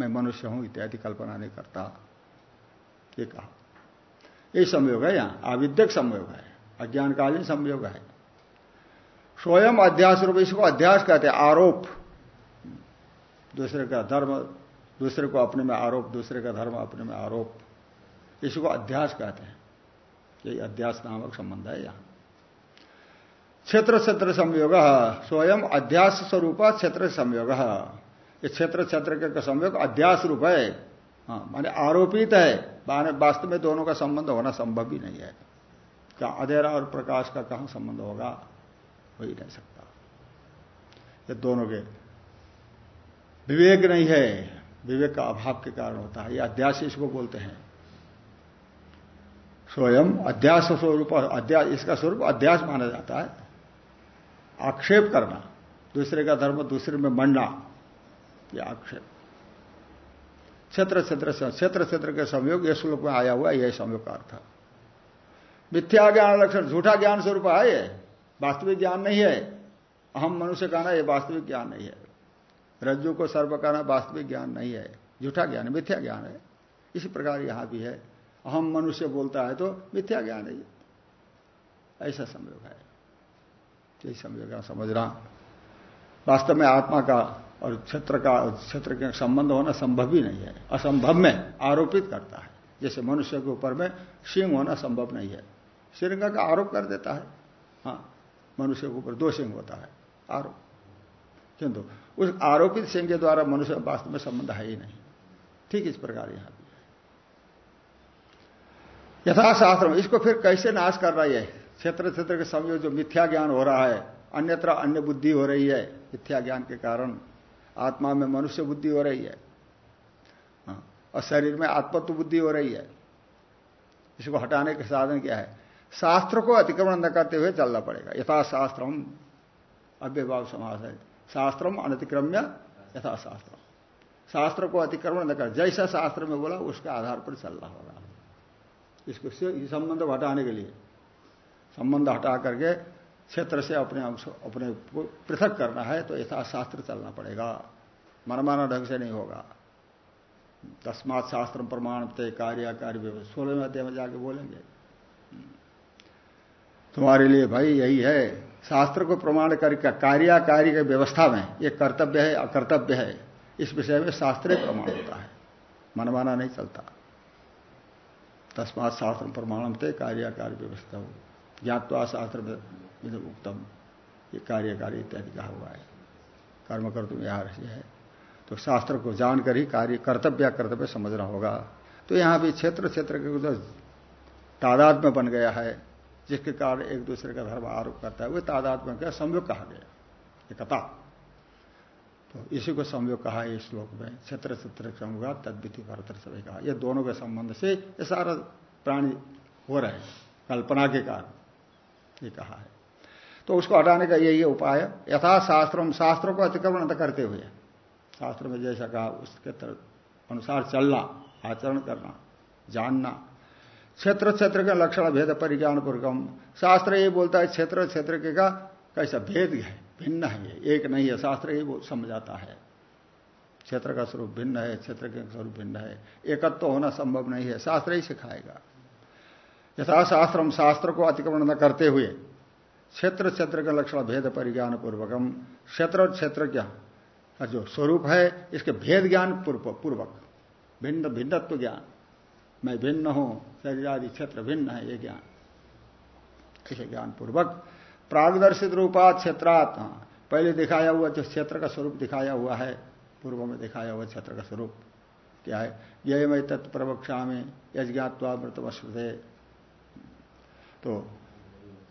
[SPEAKER 1] मैं मनुष्य हूँ, इत्यादि कल्पना नहीं करता। ये कहा। ये संयोग है यहाँ। आविद्यक संयोग है। अज्ञानकालीन संयोग है। स्वयं अध्यास रूप, इसको अध्यास कहते हैं, आरोप। दूसरे का धर्म, दूसरे को अपने में आरोप, दूसरे का धर्म अपने में आरोप। इसको अध्यास कहते हैं। यही अध्यास नामक संबंध है यहाँ। क्षेत्र क्षेत्र संयोग स्वयं अध्यास स्वरूप क्षेत्र संयोग ये क्षेत्र क्षेत्र के संयोग अध्यास रूप है। हाँ माने आरोपित है। वास्तव में दोनों का संबंध होना संभव ही नहीं है। क्या अधेरा और प्रकाश का कहाँ संबंध होगा? हो ही नहीं सकता। ये दोनों के विवेक नहीं है। विवेक का अभाव के कारण होता है। ये अध्यास इसको बोलते हैं। स्वयं अध्यास स्वरूप अध्यास इसका स्वरूप अध्यास माना जाता है। आक्षेप करना, दूसरे का धर्म दूसरे में मंडना यह आक्षेप। क्षेत्र क्षेत्र क्षेत्र क्षेत्र के संयोग यह श्लोक में आया हुआ यह संयोग का अर्थ मिथ्या ज्ञान लक्षण, झूठा ज्ञान स्वरूप है ये, वास्तविक ज्ञान नहीं है। अहम मनुष्य कहना यह वास्तविक ज्ञान नहीं है। रज्जु को सर्व कहना वास्तविक ज्ञान नहीं है। झूठा ज्ञान है, मिथ्या ज्ञान है। इसी प्रकार यहाँ भी है। अहम मनुष्य बोलता है तो मिथ्या ज्ञान है ऐसा संयोग है। यही समझेगा समझना। वास्तव में आत्मा का और क्षेत्र का, क्षेत्र के संबंध होना संभव ही नहीं है। असंभव में आरोपित करता है। जैसे मनुष्य के ऊपर में सिंह होना संभव नहीं है। सिंह का आरोप कर देता है। हाँ मनुष्य के ऊपर दो सिंह होता है। आरोप। किंतु उस आरोपित सिंह के द्वारा मनुष्य वास्तव में संबंध है ही नहीं। ठीक इस प्रकार यहाँ यथाशास्त्र इसको फिर कैसे नाश कर रहा है? क्षेत्र क्षेत्र के समय जो मिथ्या ज्ञान हो रहा है अन्यत्र अन्य बुद्धि हो रही है मिथ्या ज्ञान के कारण आत्मा में मनुष्य बुद्धि हो रही है। हाँ, और शरीर में आत्मत्व बुद्धि हो रही है। इसको हटाने के साधन क्या है? शास्त्र को अतिक्रमण न करते हुए चलना पड़ेगा। यथा शास्त्रम अव्यभाव समाज है। शास्त्रम अनतिक्रम्य यथा शास्त्र शास्त्र को अतिक्रमण न कर जैसा शास्त्र में बोला उसके आधार पर चलना होगा। इसको संबंध हटाने के लिए। संबंध हटा करके क्षेत्र से अपने अंश, अपने पृथक करना है तो यथाशास्त्र चलना पड़ेगा। मनमाना ढंग से नहीं होगा। तस्मात शास्त्र प्रमाण ते कार्य कार्य सोलहवें अध्याय में जाके बोलेंगे। तुम्हारे लिए भाई यही है। शास्त्र को प्रमाण करके कार्य कार्य की व्यवस्था में ये कर्तव्य है, अकर्तव्य है। इस विषय में शास्त्र प्रमाण होता है। मनमाना नहीं चलता। तस्मात शास्त्र प्रमाणम थे कार्य कार्य व्यवस्था हो। ज्ञातवा शास्त्र में उत्तम ये कार्यकारी इत्यादि कहा हुआ है। कर्म कर तुम यहाँ है। तो शास्त्र को जानकर ही कार्य, कर्तव्य कर्तव्य समझना होगा। तो यहाँ भी क्षेत्र क्षेत्र के उधर तादाद में बन गया है, जिसके कारण एक दूसरे का धर्म आरोप करता है। वह तादाद में क्या संयोग कहा गया। एकता तो इसी को संयोग कहा है इस श्लोक में। क्षेत्र क्षेत्र संयोग तद्विति भरतर सभी कहा। यह दोनों के संबंध से ये सारा प्राणी हो रहे हैं, कल्पना के कारण। ये कहा है। तो उसको हटाने का यही उपाय यथा शास्त्रों शास्त्रों को अतिक्रमण करते हुए, शास्त्र में जैसा कहा, उसके अनुसार चलना, आचरण करना, जानना। क्षेत्र क्षेत्र का लक्षण भेद परिज्ञान पूर्वकम शास्त्र ये बोलता है, क्षेत्र क्षेत्र के का कैसा भेद है, भिन्न है ये, एक नहीं है। शास्त्र ये समझाता है। क्षेत्र का स्वरूप भिन्न है, क्षेत्र के स्वरूप भिन्न है। एकत्व तो होना संभव नहीं है। शास्त्र ही सिखाएगा। यथा शास्त्र को अतिक्रमण न करते हुए क्षेत्र क्षेत्र का लक्षण भेद परिज्ञान पूर्वकम क्षेत्र और क्षेत्र क्या? जो स्वरूप है इसके भेद ज्ञान पूर्वक। भिन्न भिन्नत्व ज्ञान। मैं भिन्न हूँ शरीर आदि क्षेत्र भिन्न है ये ज्ञान। ऐसे ज्ञान पूर्वक प्रागदर्शित रूपा क्षेत्रात्। हाँ, पहले दिखाया हुआ जो क्षेत्र का स्वरूप दिखाया हुआ है पूर्व में दिखाया हुआ क्षेत्र का स्वरूप क्या है? यही मैं तत्प्रवक्षा में यज्ञात्वा मृतमश्रुते तो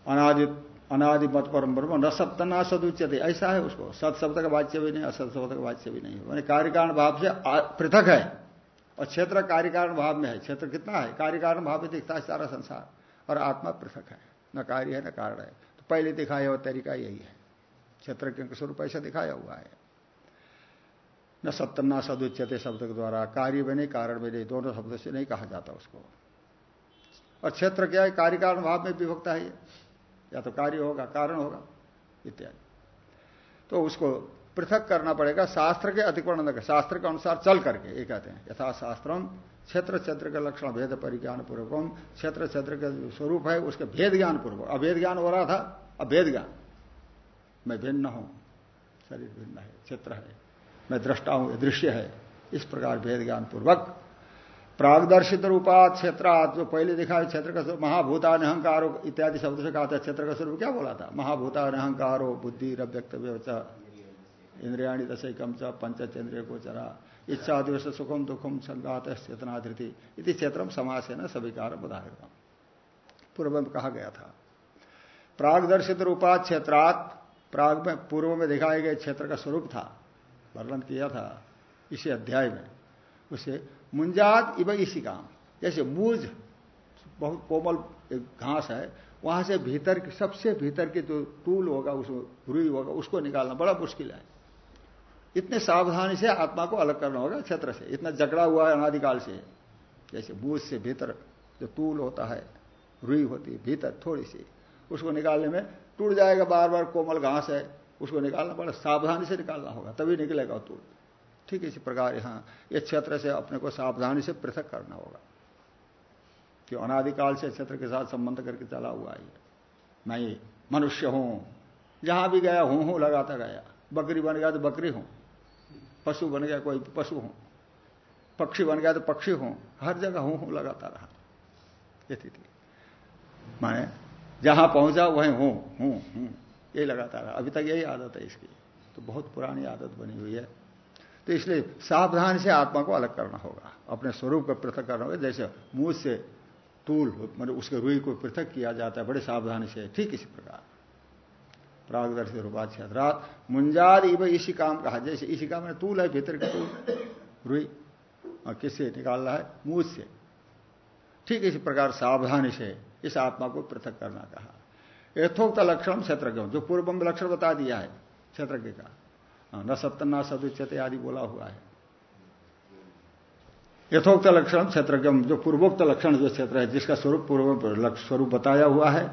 [SPEAKER 1] अनादित अनादि मत परम ब्रह्म, न सप्तना सदुच्यते ऐसा है उसको। सत शब्द का वाच्य भी नहीं, असत शब्द का वाच्य भी नहीं मैंने कार्यकारण भाव से पृथक है, और क्षेत्र कार्यकारण भाव में है। क्षेत्र कितना है? कार्यकारण भाव में दिखता है सारा संसार, और आत्मा पृथक है। न कार्य है, न कारण है। तो पहले दिखाया हुआ तरीका यही है। क्षेत्र के स्वरूप ऐसा दिखाया हुआ है। न सप्तना सदुच्यते शब्द के द्वारा कार्य में नहीं, कारण में नहीं, दोनों शब्द से नहीं कहा जाता उसको। और क्षेत्र क्या है? कार्यकारण भाव में विभक्ता है या। तो कार्य होगा, कारण होगा, इत्यादि। तो उसको पृथक करना पड़ेगा, शास्त्र के अतिक्रमण शास्त्र के अनुसार चल करके, ये कहते हैं। यथा शास्त्रम क्षेत्र क्षेत्र के लक्षण, भेद परिज्ञान पूर्वकम क्षेत्र क्षेत्र के स्वरूप है, उसके भेद ज्ञान पूर्वक अभेद ज्ञान हो रहा था, अभेद ज्ञान। मैं भिन्न हूँ, शरीर भिन्न है, क्षेत्र है। मैं दृष्टा हूँ दृश्य है। इस प्रकार भेद ज्ञान पूर्वक प्रागदर्शित रूपा क्षेत्र जो पहले दिखा क्षेत्र का स्वरूप महाभूता अहंकारो, इत्यादि शब्द से कहा था, क्षेत्र का स्वरूप क्या बोला था? महाभूता अहंकारो, बुद्धि रव्यक्त इंद्रियाणी दशकम च पंचचंद्रिय को चरा इच्छा दिवस सुखम दुखम संगात चेतनाधृति। इति क्षेत्रम समास है न, स्वीकार बधाएगा पूर्व में कहा गया था। प्रागदर्शित रूपा क्षेत्रात, प्राग में, पूर्व में दिखाए गए क्षेत्र का स्वरूप था। वर्णन किया था। इसी अध्याय में। उसे मुंजात इव इसी काम जैसे मूज बहुत कोमल घास है, वहाँ से भीतर सबसे भीतर की जो टूल होगा, उसमें रुई होगा, उसको निकालना बड़ा मुश्किल है। इतने सावधानी से आत्मा को अलग करना होगा क्षेत्र से। इतना जकड़ा हुआ है अनादिकाल से। जैसे बूझ से भीतर जो तूल होता है रुई होती है, भीतर थोड़ी सी, उसको निकालने में टूट जाएगा बार बार कोमल घास है, उसको निकालना बड़ा सावधानी से निकालना होगा, तभी निकलेगा तूल ठीक इसी प्रकार यहाँ, ये क्षेत्र से अपने को सावधानी से पृथक करना होगा। कि अनादिकाल से क्षेत्र के साथ संबंध करके चला हुआ है। मैं मनुष्य हूँ, जहाँ भी गया हूँ हूँ लगाता गया। बकरी बन गया तो बकरी हूँ, पशु बन गया कोई पशु हूँ, पक्षी बन गया तो पक्षी हूँ, हर जगह हूँ हूँ लगाता रहा। ये स्थिति। माने, जहाँ पहुँचा वहीं हूँ हूँ हूँ यही लगाता रहा। अभी तक यही आदत है इसकी। तो बहुत पुरानी आदत बनी हुई है। तो इसलिए सावधान से आत्मा को अलग करना होगा। अपने स्वरूप को पृथक करना होगा। जैसे मुँह से तूल मतलब उसके रुई को पृथक किया जाता है, बड़े सावधानी से, ठीक इसी प्रकार। प्रागदर्शी रूपा क्षेत्रात मुंजाद इव इसी काम कहा। जैसे इसी काम में तूल है, भीतर की तूल, रुई, और किससे निकालना है? मुँह से। ठीक इसी प्रकार सावधानी से इस आत्मा को पृथक करना कहा। यथोक्त लक्षण क्षेत्र जो पूर्व लक्षण बता दिया है क्षेत्रज्ञ का। न सप्तना सदुच्यते आदि बोला हुआ है। यथोक्त लक्षण क्षेत्र जो पूर्वोक्त लक्षण जो क्षेत्र है, जिसका स्वरूप पूर्व स्वरूप बताया हुआ है,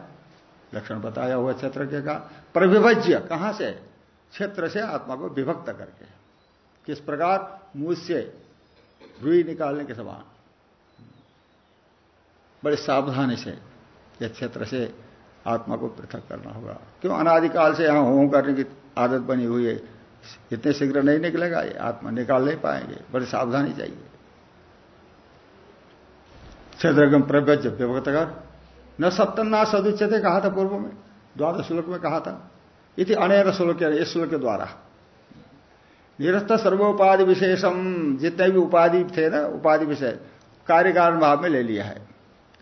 [SPEAKER 1] लक्षण बताया हुआ क्षेत्र के का प्रविभज्य, कहाँ से? क्षेत्र से आत्मा को विभक्त करके। किस प्रकार? मुझ से रुई निकालने के समान। बड़े सावधानी से यह क्षेत्र से आत्मा को पृथक करना होगा। क्यों? अनादिकाल से यहाँ हों करने की आदत बनी हुई है। इतने शीघ्र नहीं निकलेगा, ये आत्मा निकाल नहीं पाएँगे, बड़ी सावधानी चाहिए। क्षेत्रगम प्रव्यज विभक्त कर। न सप्तना सदुच्यते कहा था पूर्व में, द्वादश श्लोक में कहा था। इति अनेक श्लोक इस श्लोक के द्वारा। निरस्त सर्वोपाधि विशेषम, जितने भी उपाधि थे ना, उपाधि विषय कार्य कारण भाव में ले लिया है।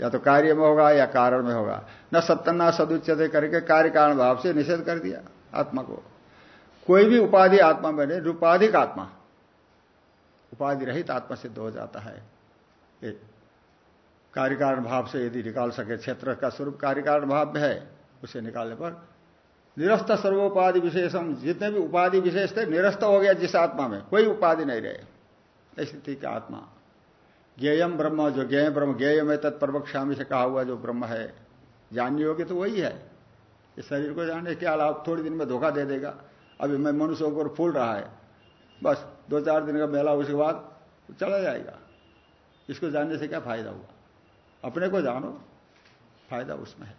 [SPEAKER 1] या तो कार्य में होगा, या कारण में होगा। न सप्तना सदुच्यते करके कार्य कारण भाव से निषेध कर दिया, आत्मा को। कोई भी उपाधि आत्मा में नहीं, रूपाधिक आत्मा। उपाधि रहित आत्मा सिद्ध हो जाता है। एक कार्यकारण भाव से यदि निकाल सके, क्षेत्र का स्वरूप कार्यकारण भाव में है, उसे निकालने पर निरस्त सर्वोपाधि विशेषम, जितने भी उपाधि विशेष थे, निरस्त हो गया जिस आत्मा में, कोई उपाधि नहीं रहे। ऐसी थी कि आत्मा। ज्ञेयम ब्रह्म, जो ज्ञेय ब्रह्म, ज्ञेय में तत्प्रवक्षामी से कहा हुआ जो ब्रह्म है, जाननी होगी तो वही है। इस शरीर को जानने क्या लाभ थोड़ी दिन में धोखा दे देगा। अभी मैं मनुष्यों को फूल रहा है। बस दो चार दिन का मेला उसके बाद चला जाएगा। इसको जानने से क्या फ़ायदा हुआ? अपने को जानो, फ़ायदा उसमें है।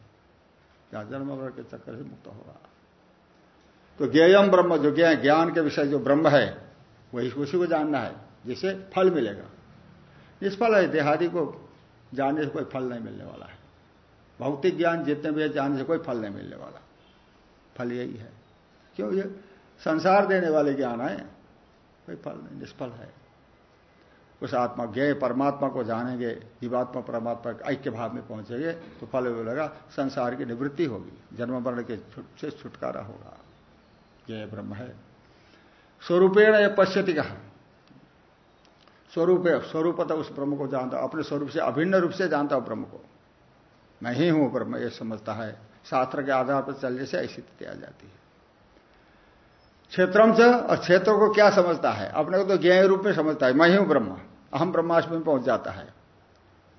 [SPEAKER 1] क्या जन्म के चक्कर से मुक्त होगा। तो ज्ञेयम ब्रह्म, जो ज्ञान ज्ञान के विषय जो ब्रह्म है, वही उसी को जानना है, जिससे फल मिलेगा। निष्फल है, देहादि को जानने से कोई फल नहीं मिलने वाला है। भौतिक ज्ञान जितने भी है, जानने से कोई फल नहीं मिलने वाला। फल यही है। क्यों? ये संसार देने वाले ज्ञान है। कोई फल नहीं, निष्फल है। उस आत्मा ज्ञ परमात्मा को जानेंगे, जीवात्मा, परमात्मा ऐक्य भाव में पहुँचेंगे तो फल मिलेगा संसार की निवृत्ति होगी। जन्म वर्ण के से छुटकारा होगा। यह ब्रह्म है। स्वरूपेण यह पश्यति कहा। स्वरूप स्वरूपता उस ब्रह्म को जानता अपने स्वरूप से, अभिन्न रूप से जानता हूँ ब्रह्म को। मैं ही हूँ ब्रह्म यह समझता है। शास्त्र के आधार पर चलने से ऐसी स्थिति आ जाती है। क्षेत्रम से और क्षेत्र को क्या समझता है? अपने को तो ज्ञ रूप में समझता है। मैं ही हूँ ब्रह्म। अहम ब्रह्माष्टमी में पहुँच जाता है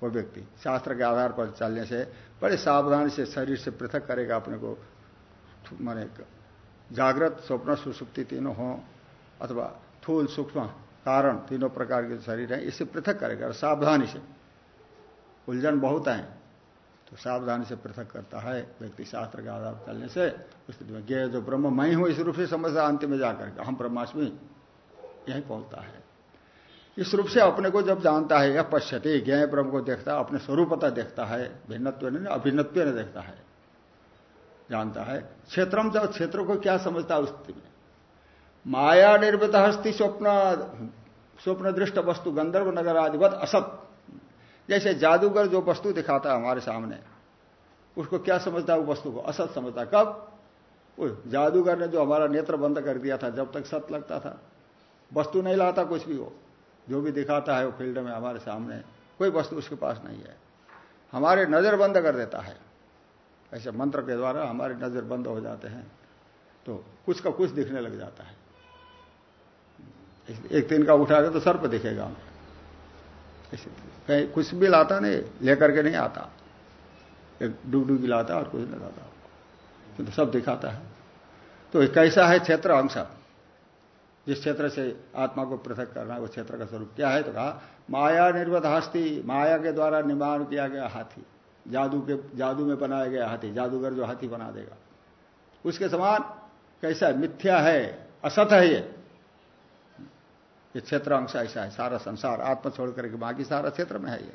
[SPEAKER 1] वो व्यक्ति। शास्त्र के आधार पर चलने से बड़े सावधानी से शरीर से पृथक करेगा अपने को। माने जागृत, स्वप्न, सुसुप्ति तीनों हो अथवा थूल, सूक्ष्म कारण तीनों प्रकार के शरीर हैं, इससे पृथक करेगा और सावधानी से। उलझन बहुत है। तो सावधानी से पृथक करता है व्यक्ति शास्त्र का आधार चलने से। उस स्थिति में ज्ञ जो ब्रह्म, मैं हूँ, इस रूप से समझता अंत में जाकर हम ब्रह्माष्टमी यही पहुँचता है। इस रूप से अपने को जब जानता है या पश्यति ज्ञ ब्रह्म को देखता है अपने स्वरूपता देखता है, भिन्नत्व नहीं, अभिन्नत्व ने देखता है। जानता है। क्षेत्रम जब क्षेत्र को क्या समझता है उस में? माया निर्मित हस्ती स्वप्न स्वप्न दृष्ट वस्तु, गंधर्व नगर आदिवत असत। जैसे जादूगर जो वस्तु दिखाता है हमारे सामने, उसको क्या समझता है? वो वस्तु को असत समझता है। कब? जादूगर ने जो हमारा नेत्र बंद कर दिया था, जब तक सत लगता था। वस्तु नहीं लाता कुछ भी हो। जो भी दिखाता है वो फ़ील्ड में हमारे सामने, कोई वस्तु उसके पास नहीं है। हमारे नज़र बंद कर देता है। ऐसे मंत्र के द्वारा हमारे नज़र बंद हो जाते हैं तो कुछ का कुछ दिखने लग जाता है। एक दिन का उठा के तो सर्प दिखेगा। हमें कहीं कुछ भी लाता नहीं, लेकर के नहीं आता। एक डूब लाता और कुछ नहीं लाता। तो सब दिखाता है। तो कैसा है क्षेत्र अंश? जिस क्षेत्र से आत्मा को पृथक करना है, वो क्षेत्र का स्वरूप क्या है? तो कहा, माया निर्वत हस्ती, माया के द्वारा निर्माण किया गया हाथी। जादू के, जादू में बनाया गया हाथी, जादूगर जो हाथी बना देगा। उसके समान कैसा मिथ्या है, असत है ये। ये क्षेत्र अंश ऐसा है, सारा संसार, आत्मा छोड़ करके बाकी सारा क्षेत्र में है ये।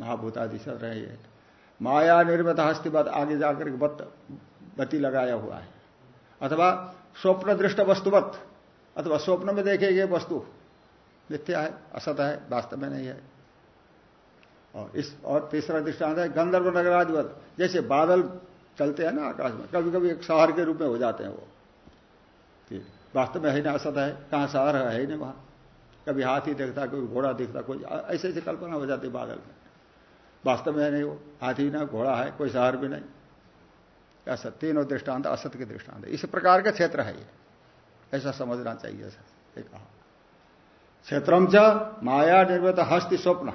[SPEAKER 1] महाभूतादि क्षेत्र है ये। माया निर्मित हस्तिवत आगे जाकर बत बत्ती लगाया हुआ है। अथवा स्वप्न दृष्ट वस्तुवत, अथवा स्वप्न में देखे गए वस्तु। मिथ्या है, असत है, वास्तव में नहीं है। और इस, और तीसरा दृष्टांत है, गंधर्व नगराधिपत। जैसे बादल चलते हैं ना आकाश में कभी कभी एक शहर के रूप में हो जाते हैं वो। वास्तव में है ना असत है, कहाँ शहर है, ही नहीं वहाँ। कभी हाथी देखता कोई घोड़ा दिखता, कोई ऐसे ऐसे कल्पना हो जाती बादल में। वास्तव में नहीं वो, हाथी ना, घोड़ा है, कोई शहर भी नहीं। असत तीनों दृष्टांत असत के दृष्टांत इस प्रकार का क्षेत्र है ये। ऐसा समझना चाहिए सर कहा। क्षेत्रम च माया निर्मित हस्ति स्वप्न।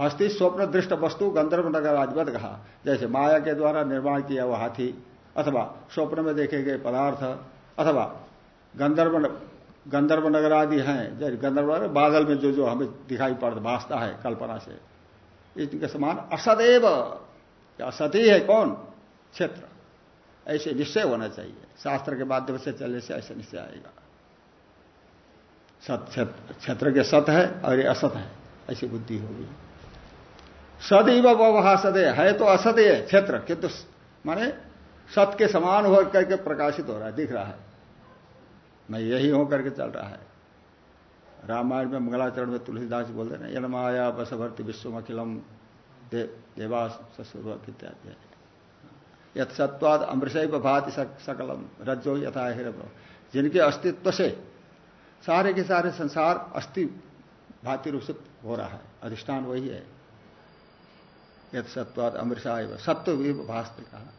[SPEAKER 1] हस्ति स्वप्न दृष्ट वस्तु गंधर्व नगर राजवत कहा। जैसे माया के द्वारा निर्माण किया हुआ हाथी, अथवा स्वप्न में देखे गए पदार्थ, अथवा गंधर्व गंधर्व नगर आदि हैं गंधर्व बादल में जो जो हमें दिखाई पड़ता भाषता है कल्पना से। इसके समान असदैव असत ही है कौन? क्षेत्र। ऐसे निश्चय होना चाहिए। शास्त्र के माध्यम से चलने से ऐसे निश्चय आएगा। सत क्षेत्र के सत है और ये असत है। ऐसी बुद्धि होगी। सदैव वहा सदय है तो असत क्षेत्र। किंतु माने सत के समान हो करके प्रकाशित हो रहा है, दिख रहा है। मैं यही हूँ करके चल रहा है। रामायण में मंगलाचरण में तुलसीदास बोलते ना यन माया बसभर्ति विश्व अखिलम दे, देवास इत्यादि। यथ सत्वाद अमृषय भाति सकलम रज्जो यथा हिर जिनके अस्तित्व से सारे के सारे संसार अस्थि भाति रूप से हो रहा है अधिष्ठान वही है। यथ सत्वाद अमृषा सत्व भी भास्त्र कहा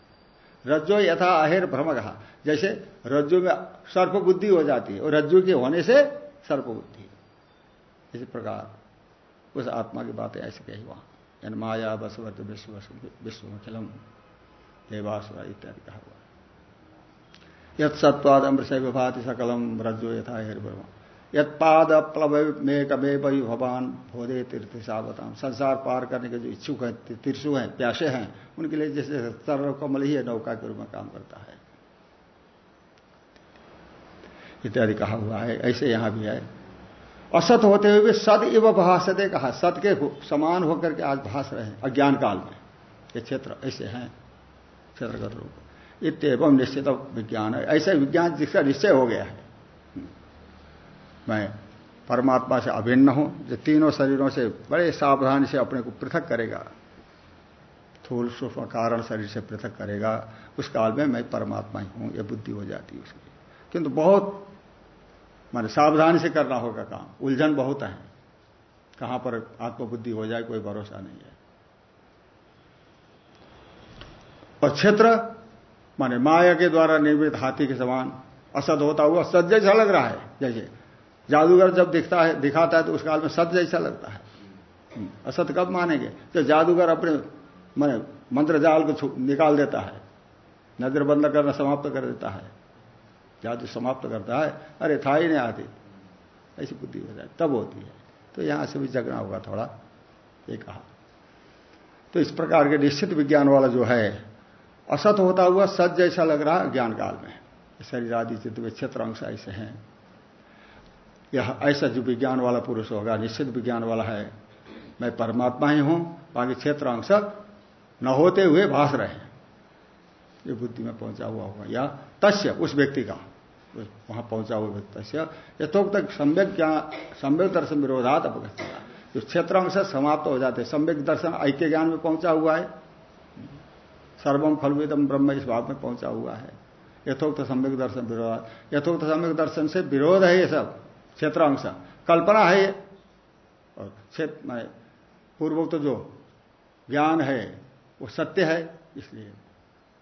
[SPEAKER 1] रज्जो यथा अहिर भ्रम कहा जैसे रज्जु में सर्प बुद्धि हो जाती है, और रज्जु के होने से सर्प बुद्धि इसी प्रकार उस आत्मा की बातें ऐसी कही वहाँ यानी माया बसवत विश्व विश्वखिलम देवासुरा इत्यादि कहा हुआ। यद सत्वाद अमृत विभाति सकलम, रज्जो यथा हिर्ब्रह्म यत्पाद प्लव में कमे वही भगवान भोदे तीर्थ सावताम संसार पार करने के जो इच्छुक हैं तीर्षु हैं, प्यासे हैं, उनके लिए जैसे सर्व कमल ही है नौका के रूप में काम करता है। इत्यादि कहा हुआ है, ऐसे यहाँ भी है। असत होते हुए भी सद इव भाषते कहा। सत के समान होकर के आज भाष रहे हैं, अज्ञान काल में। ये क्षेत्र ऐसे हैं, क्षेत्रगत रूप। इतम निश्चित विज्ञान है। ऐसे विज्ञान जिसका निश्चय हो गया है मैं परमात्मा से अभिन्न हूँ, जो तीनों शरीरों से बड़े सावधानी से अपने को पृथक करेगा। थूल, सूक्ष्म कारण शरीर से पृथक करेगा। उस काल में मैं परमात्मा ही हूँ, यह बुद्धि हो जाती है उसकी। किंतु बहुत, माने सावधानी से करना होगा काम। उलझन बहुत है। कहाँ पर आत्मबुद्धि हो जाए, कोई भरोसा नहीं है। और क्षेत्र, माने माया के द्वारा निर्मित हाथी के समान, असद होता हुआ सद जैसा लग रहा है। जैसे जादूगर जब दिखता है दिखाता है तो उस काल में सत जैसा लगता है। हम्म, असत कब मानेंगे? जब जादूगर अपने मैंने मंत्र जाल को निकाल देता है नज़र बंद करना समाप्त कर देता है। जादू समाप्त करता है अरे था ही नहीं आती ऐसी बुद्धि हो जाए तब होती है। तो यहाँ से भी जगना होगा थोड़ा ये कहा। तो इस प्रकार के निश्चित विज्ञान वाला जो है असत होता हुआ सत जैसा लग रहा ज्ञान काल में। शरीर आदि चित्त क्षेत्र अंश ऐसे हैं यह ऐसा जो विज्ञान वाला पुरुष होगा, निश्चित विज्ञान वाला है। मैं परमात्मा ही हूँ, बाकी क्षेत्र अंश न होते हुए भाष रहे ये बुद्धि में पहुँचा हुआ होगा। या तस्य, उस व्यक्ति का। वहाँ पहुँचा हुआ तस्य। यथोक्त सम्यक ज्ञान सम्यक दर्शन विरोधात अपगत जो क्षेत्र अंश समाप्त हो जाते, सम्यक दर्शन ऐक्य ज्ञान में पहुँचा हुआ है। सर्वम फलविदम ब्रह्म इस भाव में पहुँचा हुआ है। यथोक्त सम्यक दर्शन विरोध यथोक्त सम्यक दर्शन से विरोध है ये सब। क्षेत्रांश। कल्पना है ये क्षेत्र पूर्वोक्त जो ज्ञान है, वो सत्य है, इसलिए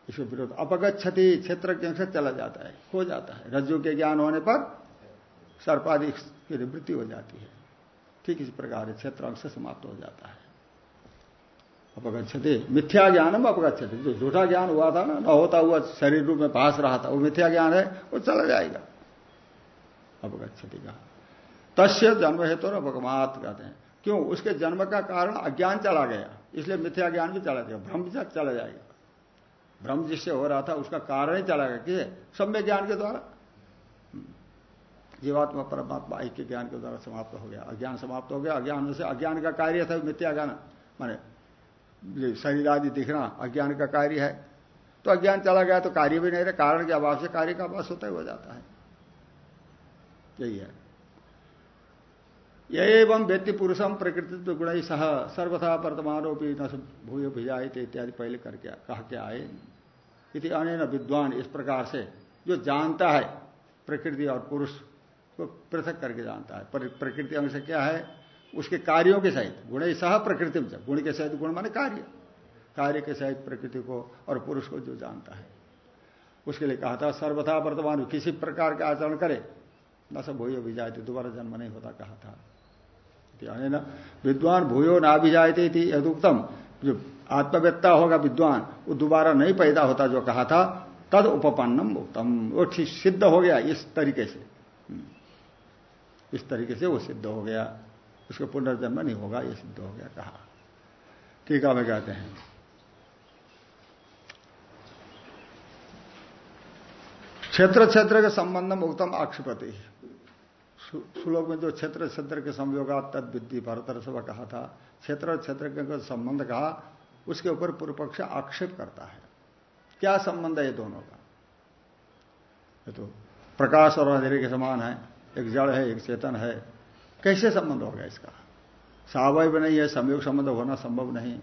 [SPEAKER 1] इसको विरोध अपगछति क्षेत्र के अंश चला जाता है, हो जाता है। रज्जु के ज्ञान होने पर सर्पाधिक की निवृत्ति हो जाती है। ठीक इस प्रकार क्षेत्र अंश समाप्त हो जाता है। अपगछति मिथ्या ज्ञान ज्ञानम अपगछति जो झूठा ज्ञान हुआ था ना, न होता हुआ, शरीर रूप में भाष रहा था, वो मिथ्या ज्ञान है, वो चला जाएगा। अपगछति कहा तस्य जन्म हेतु और अपगमात कहते हैं। क्यों? उसके जन्म का कारण अज्ञान चला गया। इसलिए मिथ्या ज्ञान भी चला जाएगा भ्रम भी चला जाएगा। भ्रम जिससे हो रहा था, उसका कारण ही चला गया। किसे सम्य ज्ञान के द्वारा। जीवात्मा, परमात्मा, ऐक्य ज्ञान के द्वारा समाप्त हो गया। अज्ञान समाप्त हो गया। अज्ञान से अज्ञान का कार्य था, मिथ्या ज्ञान। माने शरीर आदि दिखना अज्ञान का कार्य है। तो अज्ञान चला गया तो कार्य भी नहीं रहे। कारण के अभाव से कार्य का अभाव होता ही हो जाता है। यही है। एवं व्यक्ति पुरुषम प्रकृति गुण सह सर्वथा वर्तमानोपी न भूय भिजाए इत्यादि पहले करके कह के आए इति अन विद्वान इस प्रकार से जो जानता है प्रकृति और पुरुष को पृथक करके जानता है। प्रकृति अंश क्या है? उसके कार्यों के सहित, गुण सह प्रकृति गुण के सहित गुण माने कार्य। कार्य के सहित प्रकृति को और पुरुष को जो जानता है। उसके लिए कहा था, सर्वथा वर्तमान किसी प्रकार के आचरण करे न सब भूयो भी जाए दोबारा जन्म नहीं होता कहा था। न विद्वान भूयो ना भी थी यदुक्तम। जो आत्मवेत्ता होगा विद्वान, वो दोबारा नहीं पैदा होता जो कहा था, तद उपपन्नम उत्तम वो ठीक सिद्ध हो गया इस तरीके से। हम्म। इस तरीके से वो सिद्ध हो गया। उसका पुनर्जन्म नहीं होगा, ये सिद्ध हो गया कहा। टीका में कहते हैं। क्षेत्र क्षेत्र के संबंध में उत्तम आक्षेपति। श्लोक में जो क्षेत्र क्षेत्र के संयोगा तद विद्धि भरतर सब कहा था क्षेत्र क्षेत्र के संबंध कहा उसके ऊपर पूर्व पक्ष आक्षेप करता है। क्या संबंध है ये दोनों का? ये तो प्रकाश और अंधेरे के समान है एक जड़ है एक चेतन है। कैसे संबंध होगा इसका? सावय नहीं है संयोग संबंध होना संभव नहीं।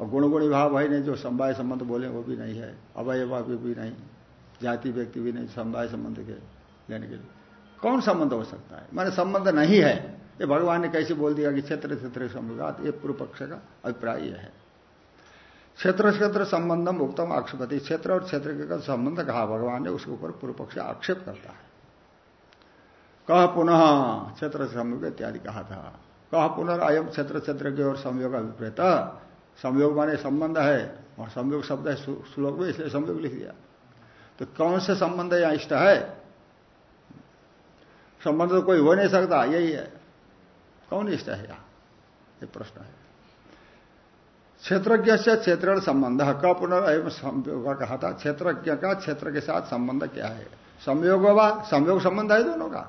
[SPEAKER 1] और गुण गुणी भाव है नहीं जो संवाय संबंध बोले वो भी नहीं है अवयवा भी, नहीं जाति व्यक्ति भी नहीं समवाय संबंध के लेने के लिए। कौन संबंध हो सकता है? माने संबंध नहीं है। ये भगवान ने कैसे बोल दिया कि क्षेत्र क्षेत्र संबंध ये पूर्व पक्ष का अभिप्राय यह है। क्षेत्र क्षेत्र संबंधम उत्तम आक्षेपति। क्षेत्र और क्षेत्र का संबंध कहा भगवान ने, उसके ऊपर पूर्व पक्ष आक्षेप करता है। कह पुनः, क्षेत्र संयोग इत्यादि कहा था। कह पुनर्यम क्षेत्र क्षेत्र के और संयोग अभिप्रेत। संयोग माने संबंध है, और संयोग शब्द है श्लोक में, इसलिए संयोग लिख दिया। तो कौन से संबंध यहाँ इष्ट है? संबंध तो कोई हो नहीं सकता, यही है। कौन इष्ट है यहाँ। ये प्रश्न है। क्षेत्रज्ञ से क्षेत्र संबंध का पुनर्यम संयोग कहा था, क्षेत्रज्ञ का क्षेत्र के साथ संबंध क्या है? संयोग वा संयोग संबंध है दोनों का।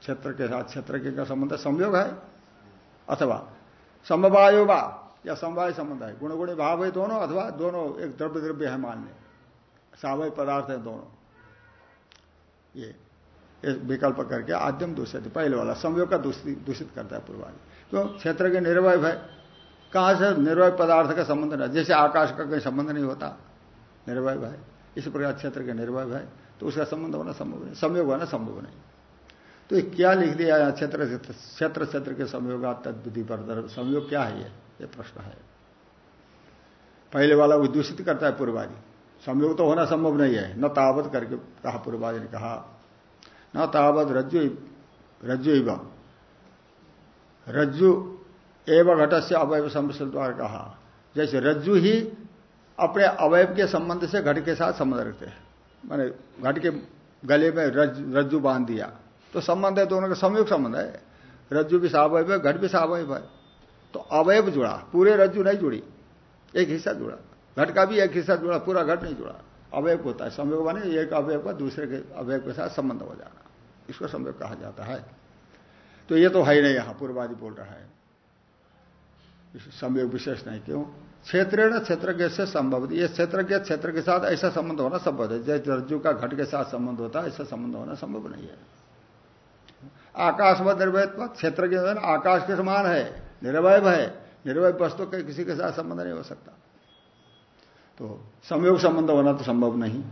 [SPEAKER 1] क्षेत्र के साथ क्षेत्र का संबंध संयोग है, अथवा समवायो वा, या समवाय संबंध है। गुणगुणी भाव है दोनों, अथवा दोनों एक द्रव्य द्रव्य है मान लें सावय पदार्थ है दोनों। ये विकल्प करके आद्यम दूषित पहले वाला संयोग का दूषित करता है पूर्वाधि तो क्षेत्र के निर्वय है कहाँ से निर्वय पदार्थ का संबंध नहीं, जैसे आकाश का कोई संबंध नहीं होता, निर्वय है इस प्रकार क्षेत्र के निर्वय है तो उसका संबंध होना संभव नहीं, संयोग होना संभव नहीं। तो क्या लिख दिया यहाँ क्षेत्र क्षेत्र क्षेत्र के संयोग तद्विधि पर संयोग क्या है ये? ये प्रश्न है। पहले वाला वो दूषित करता है पूर्वादि। संयोग तो होना संभव नहीं है, न तावत करके कहा पूर्वादि ने कहा। न तावत रज्जु रज्जु रज्जु एवं घट से अवयव संबंध द्वारा कहा जैसे रज्जु ही अपने अवयव के संबंध से घट के साथ संबंध रखते हैं। माने घट के गले में रज, रज्जु बाँध दिया। तो संबंध है दोनों का संयुक्त संबंध है। रज्जु भी सावयव है घट भी सावयव है। तो अवयव जुड़ा पूरे रज्जु नहीं जुड़ी। एक हिस्सा जुड़ा। घट का भी एक हिस्सा जुड़ा पूरा घट नहीं जुड़ा। अवयव होता है संयोग माने एक अवयव का दूसरे के अवयव के साथ संबंध हो जाना। इसको संयोग कहा जाता है। तो ये तो है नहीं यहाँ, पूर्वादि बोल रहा है। संयोग विशेष नहीं, क्यों? क्षेत्र क्षेत्र से संभव ये क्षेत्र के क्षेत्र के साथ ऐसा संबंध होना संभव है। जैसे रज्जु का घट के साथ संबंध होता है, ऐसा संबंध होना संभव नहीं है। आकाश व निर्वय क्षेत्र के आकाश के समान है, निर्वय है। निर्वय वस्तु के किसी के साथ संबंध नहीं हो सकता। तो संयोग संबंध होना तो संभव नहीं।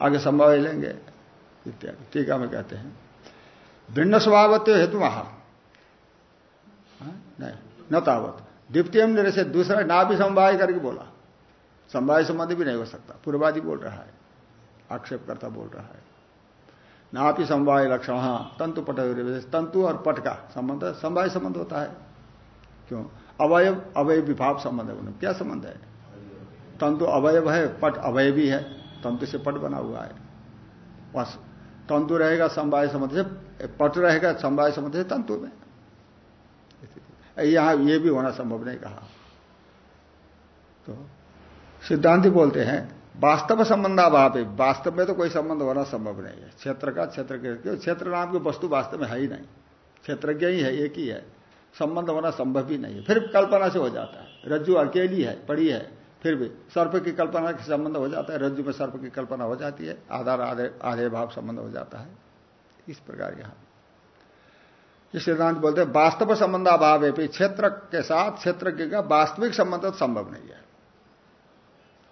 [SPEAKER 1] आगे संभव लेंगे। इत्यादि। टीका में कहते हैं। भिन्न स्वभावत्व हेतु वहाँ। हाँ? नहीं, न तावत। द्वितीय निरसे दूसरा ना भी समवाय करके बोला। समवाय संबंध भी नहीं हो सकता। पूर्वादि बोल रहा है। आक्षेप करता बोल रहा है। ना भी समवाय लक्षण हाँ तंतु पट तंतु और पट का संबंध समवाय संबंध होता है। क्यों? अवयव अवय विभाव संबंध है उन्हें। क्या संबंध है? तंतु अवयव है, पट अवय भी है। तंतु से पट बना हुआ है। बस तंतु रहेगा समवाय संबंध से, पट रहेगा समवाय संबंध से तंतु में। यहाँ ये भी होना संभव नहीं कहा। तो सिद्धांति बोलते हैं, वास्तव संबंधाभाव वास्तव में तो कोई संबंध होना संभव नहीं है। क्षेत्र का क्षेत्र के क्षेत्र नाम की वस्तु वास्तव में है ही नहीं। क्षेत्रज्ञ ही है? एक ही है। संबंध होना संभव ही नहीं है। फिर कल्पना से हो जाता है। रज्जु अकेली है, पड़ी है। फिर भी सर्प की कल्पना के संबंध हो जाता है, रज्जु में सर्प की कल्पना हो जाती है, आधार, आधे आधे भाव संबंध हो जाता है। इस प्रकार यहाँ। सिद्धांत बोलते हैं, वास्तव संबंधाभाव है भी क्षेत्र के साथ क्षेत्र का वास्तविक संबंध तो संभव नहीं है।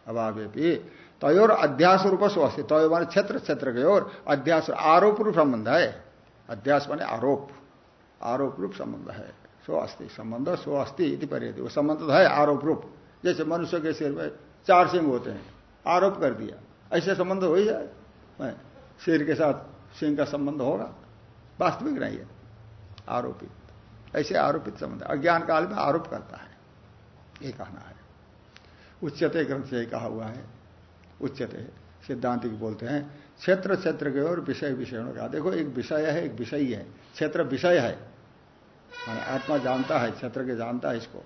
[SPEAKER 1] अभाव भी तयोर अध्यास रूप स्वस्थ तय माने क्षेत्र क्षेत्र के और अध्यास आरोप रूप संबंध है। अध्यास माने आरोप आरोप रूप संबंध है। सो संबंध सो अस्थि इति वो संबंध है आरोप रूप। जैसे मनुष्य के सिर में चार सिंह होते हैं, आरोप कर दिया। ऐसे संबंध हो ही जाए। सिर के साथ सिंह का संबंध होगा। वास्तविक नहीं है। आरोपित। ऐसे आरोपित संबंध। अज्ञान काल में आरोप करता है। ये कहना है। उच्चते ग्रंथ से कहा हुआ है। उच्चते सिद्धांत बोलते हैं, क्षेत्र क्षेत्र के और विषय विषय का। देखो, एक विषय है, एक विषय है। क्षेत्र विषय है। आत्मा जानता है, क्षेत्र के जानता है इसको।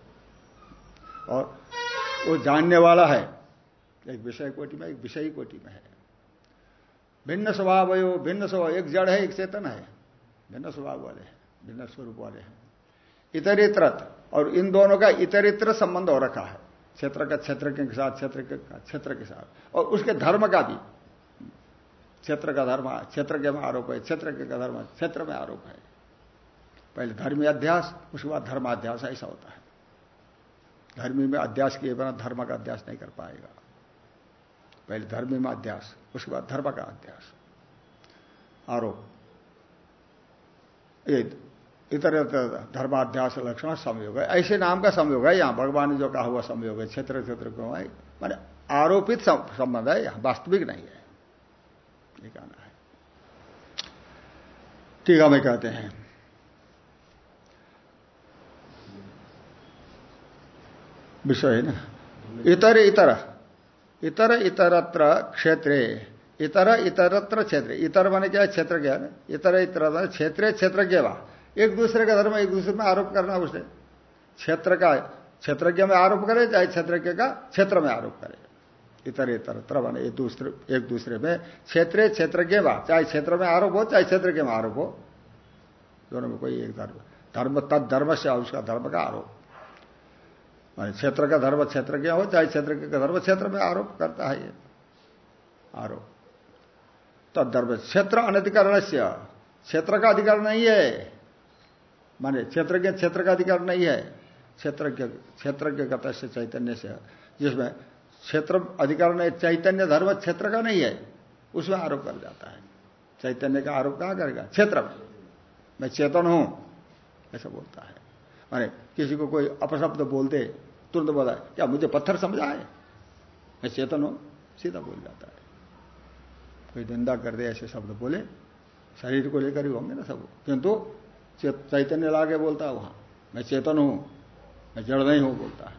[SPEAKER 1] और वो जानने वाला है। एक विषय कोटि में, एक विषयी कोटि में है। भिन्न स्वभाव है वो, भिन्न स्वभाव, एक जड़ है, एक चेतन है। भिन्न स्वभाव वाले हैं, भिन्न स्वरूप वाले हैं। इतरित्रत, और इन दोनों का इतरित्र संबंध हो रखा है। क्षेत्र का क्षेत्र के साथ, क्षेत्र के क्षेत्र के साथ। और उसके धर्म का भी। क्षेत्र का धर्म, क्षेत्र के में आरोप है, क्षेत्र के का धर्म, क्षेत्र में आरोप है। पहले धर्मी अध्यास, उसके बाद धर्माध्यास, ऐसा होता है। धर्मी में अध्यास किए बिना धर्म का अध्यास नहीं कर पाएगा। पहले धर्मी में अध्यास, उसके बाद धर्म का अध्यास। आरोप इतर धर्माध्यास लक्षण संयोग है। ऐसे नाम का संयोग है यहाँ, भगवान ने जो कहा हुआ संयोग है, क्षेत्र क्षेत्र को माने आरोपित संबंध है, यहाँ वास्तविक नहीं है। ये है। टीका में कहते हैं। विषय है ना। इतर इतर। इतर इतरत्र क्षेत्रे। इतर इतरत्र क्षेत्र। इतर माने क्या? क्षेत्र क्या है इतर इतर क्षेत्र क्षेत्र के एक दूसरे का धर्म, एक दूसरे में आरोप करना उसे क्षेत्र का क्षेत्रज्ञ में आरोप करे, चाहे क्षेत्रज्ञ का क्षेत्र में आरोप करे। इतर इतर माने एक दूसरे एक दूसरे में क्षेत्र क्षेत्रज्ञ वा चाहे क्षेत्र में आरोप हो, चाहे क्षेत्र के में आरोप हो। दोनों में कोई एक धर्म। धर्म तद धर्म से, उसका धर्म का आरोप। क्षेत्र का धर्म क्षेत्र क्या हो, चाहे क्षेत्र के धर्म क्षेत्र में आरोप करता है ये। आरोप। तद धर्म क्षेत्र अनधिकरण से क्षेत्र का अधिकार नहीं है। माने क्षेत्र के क्षेत्र का अधिकार नहीं है। क्षेत्र के क्षेत्र के गत से चैतन्य से जिसमें क्षेत्र अधिकार नहीं, चैतन्य धर्म क्षेत्र का नहीं है, उसमें आरोप कर जाता है। चैतन्य का आरोप कहाँ करेगा? क्षेत्र। मैं चेतन हूँ, ऐसा बोलता है। माने किसी को कोई अपशब्द बोलते तुरंत बोला, क्या मुझे पत्थर समझा है मैं चेतन हूँ, सीधा बोल जाता है। कोई निंदा कर दे, ऐसे शब्द बोले, शरीर को लेकर ही होंगे ना सब। किंतु चैतन्य लागे बोलता है वहाँ। मैं चेतन हूँ, मैं जड़ नहीं हूँ बोलता है।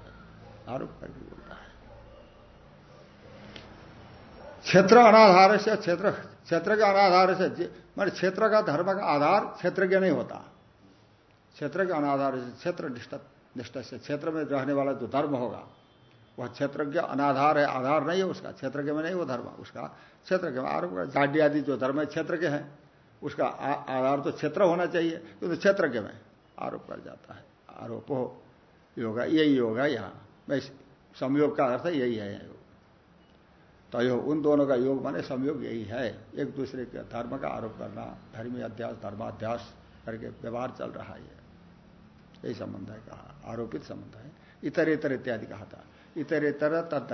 [SPEAKER 1] आरोप करके बोलता है। क्षेत्र अनाधार से क्षेत्र क्षेत्र के अनाधार से मान क्षेत्र का धर्म का आधार क्षेत्र के नहीं होता। क्षेत्र के अनाधार से क्षेत्र निष्ठा से क्षेत्र में रहने वाला जो धर्म होगा, वह क्षेत्र के अनाधार है, आधार नहीं है उसका, क्षेत्र के में नहीं वो धर्म, उसका क्षेत्र के में आरोप जाड्य आदि जो धर्म है, क्षेत्र के हैं, उसका आधार तो क्षेत्र होना चाहिए तो क्षेत्र के में आरोप कर जाता है, आरोप हो, योगा, यही होगा यहाँ, मैं संयोग का अर्थ यही है योग। तो यो, उन दोनों का योग माने संयोग यही है, एक दूसरे के धर्म का आरोप करना, धर्मी अध्यास, धर्माध्यास करके व्यवहार चल रहा है यही संबंध है, कहा, आरोपित संबंध है। इतर इतर इत्यादि कहा था। इतर इतर तद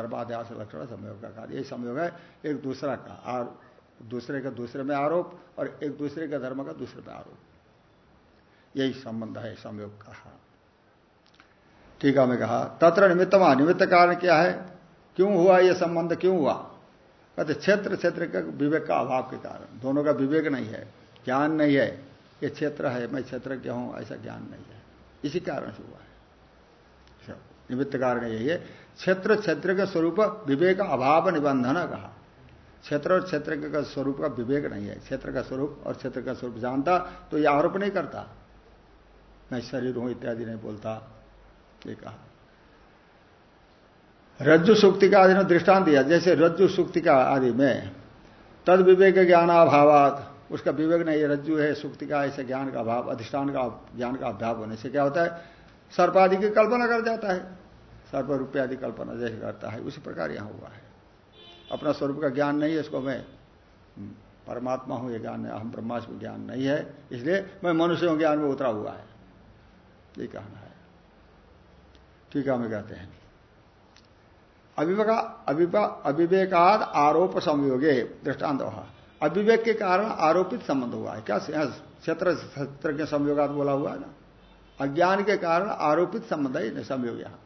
[SPEAKER 1] लक्षण संयोग का कहा यही संयोग है, एक दूसरा का दूसरे का दूसरे में आरोप और एक दूसरे का धर्म का दूसरे में आरोप। यही संबंध है, संयोग कहा। टीका में कहा, तत्र निमित्तमा निमित्त कारण क्या है? क्यों हुआ यह संबंध? क्यों हुआ? कहते, क्षेत्र क्षेत्र का विवेक का अभाव के कारण। दोनों का विवेक नहीं है, ज्ञान नहीं है, ये क्षेत्र है, मैं क्षेत्र क्या हूँ, ऐसा ज्ञान नहीं है। इसी कारण से हुआ है। निमित्त कारण यही है। क्षेत्र क्षेत्र के स्वरूप विवेक अभाव निबंधन कहा। क्षेत्र और क्षेत्र का स्वरूप का विवेक नहीं है। क्षेत्र का स्वरूप और क्षेत्र का स्वरूप जानता तो यह आरोप नहीं करता। मैं शरीर हूँ, इत्यादि नहीं बोलता, ये कहा। रज्जु सुक्ति का आदि ने दृष्टांत दिया। जैसे रज्जु सुक्ति का आदि में तद विवेक ज्ञान अभावात उसका विवेक नहीं रज्जु है सुक्ति का ऐसे ज्ञान का अभाव अधिष्ठान का ज्ञान का अभाव होने से क्या होता है? सर्प आदि की कल्पना कर जाता है। सर्प रुपये आदि कल्पना जैसे करता है। उसी प्रकार यहाँ हुआ है। अपना स्वरूप का ज्ञान नहीं है इसको मैं हम्म, परमात्मा हूँ ये ज्ञान है हम ब्रह्मास्म ज्ञान नहीं है। इसलिए मैं मनुष्य हूँ ज्ञान में उतरा हुआ है। ये कहना है। ठीक है हमें कहते हैं। अविवेकाद आरोप संयोगे दृष्टांत अविवेक के कारण आरोपित संबंध हुआ है। क्या क्षेत्र क्षेत्र के संयोगात बोला हुआ है ना? अज्ञान के कारण आरोपित संबंध है संयोग यहाँ।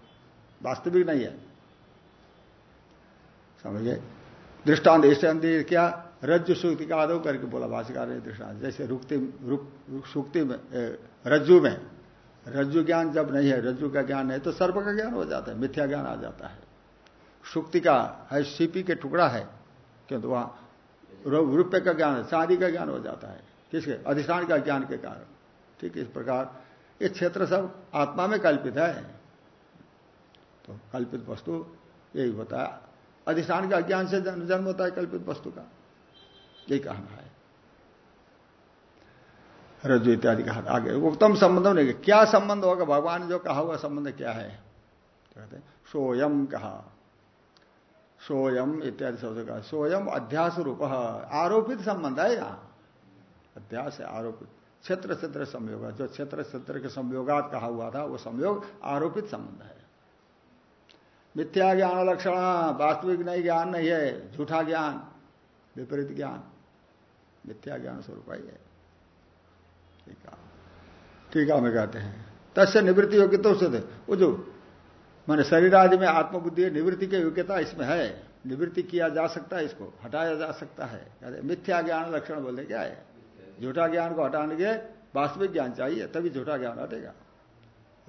[SPEAKER 1] वास्तविक नहीं है। समझे? दृष्टांत दृष्टांत क्या? रज्जु सुक्ति का आदव करके बोला भाषिकार ने दृष्टांत। जैसे रुक्ति रुक सुक्ति में रज्जु में। रज्जु ज्ञान जब नहीं है, रज्जु का ज्ञान है तो सर्प का ज्ञान हो जाता है, मिथ्या ज्ञान आ जाता है। सुक्ति का है, सीपी के टुकड़ा है, किंतु वहाँ रुपये का ज्ञान है चांदी का ज्ञान हो जाता है। किसके? अधिष्ठान का ज्ञान के कारण। ठीक इस प्रकार ये क्षेत्र सब आत्मा में कल्पित है। तो कल्पित वस्तु यही होता है। अधिष्ठान का अज्ञान से जन्म होता है कल्पित वस्तु का। यही कहना है। रज्जु इत्यादि कहा आगे उत्तम संबंध नहीं, क्या संबंध होगा? भगवान जो कहा हुआ संबंध क्या है? कहते सोयम कहा। सोयम इत्यादि शब्द का सोयम अध्यास रूप आरोपित संबंध है यहाँ। अध्यास है, आरोपित। क्षेत्र क्षेत्र संयोग जो क्षेत्र क्षेत्र के संयोगात कहा हुआ था, वो संयोग आरोपित संबंध है। मिथ्या ज्ञान लक्षण, वास्तविक नहीं, ज्ञान नहीं है, झूठा ज्ञान, विपरीत ज्ञान। मिथ्या ज्ञान स्वरूप ही है ठीक है। ठीक है, हमें कहते हैं। तस्य निवृत्ति योग्यता उससे वो जो माने शरीर आदि में आत्मबुद्धि निवृत्ति की योग्यता इसमें है। निवृत्ति किया जा सकता है इसको, हटाया जा सकता है। मिथ्या ज्ञान लक्षण बोलते क्या है? झूठा ज्ञान को हटाने के वास्तविक ज्ञान चाहिए, तभी झूठा ज्ञान हटेगा।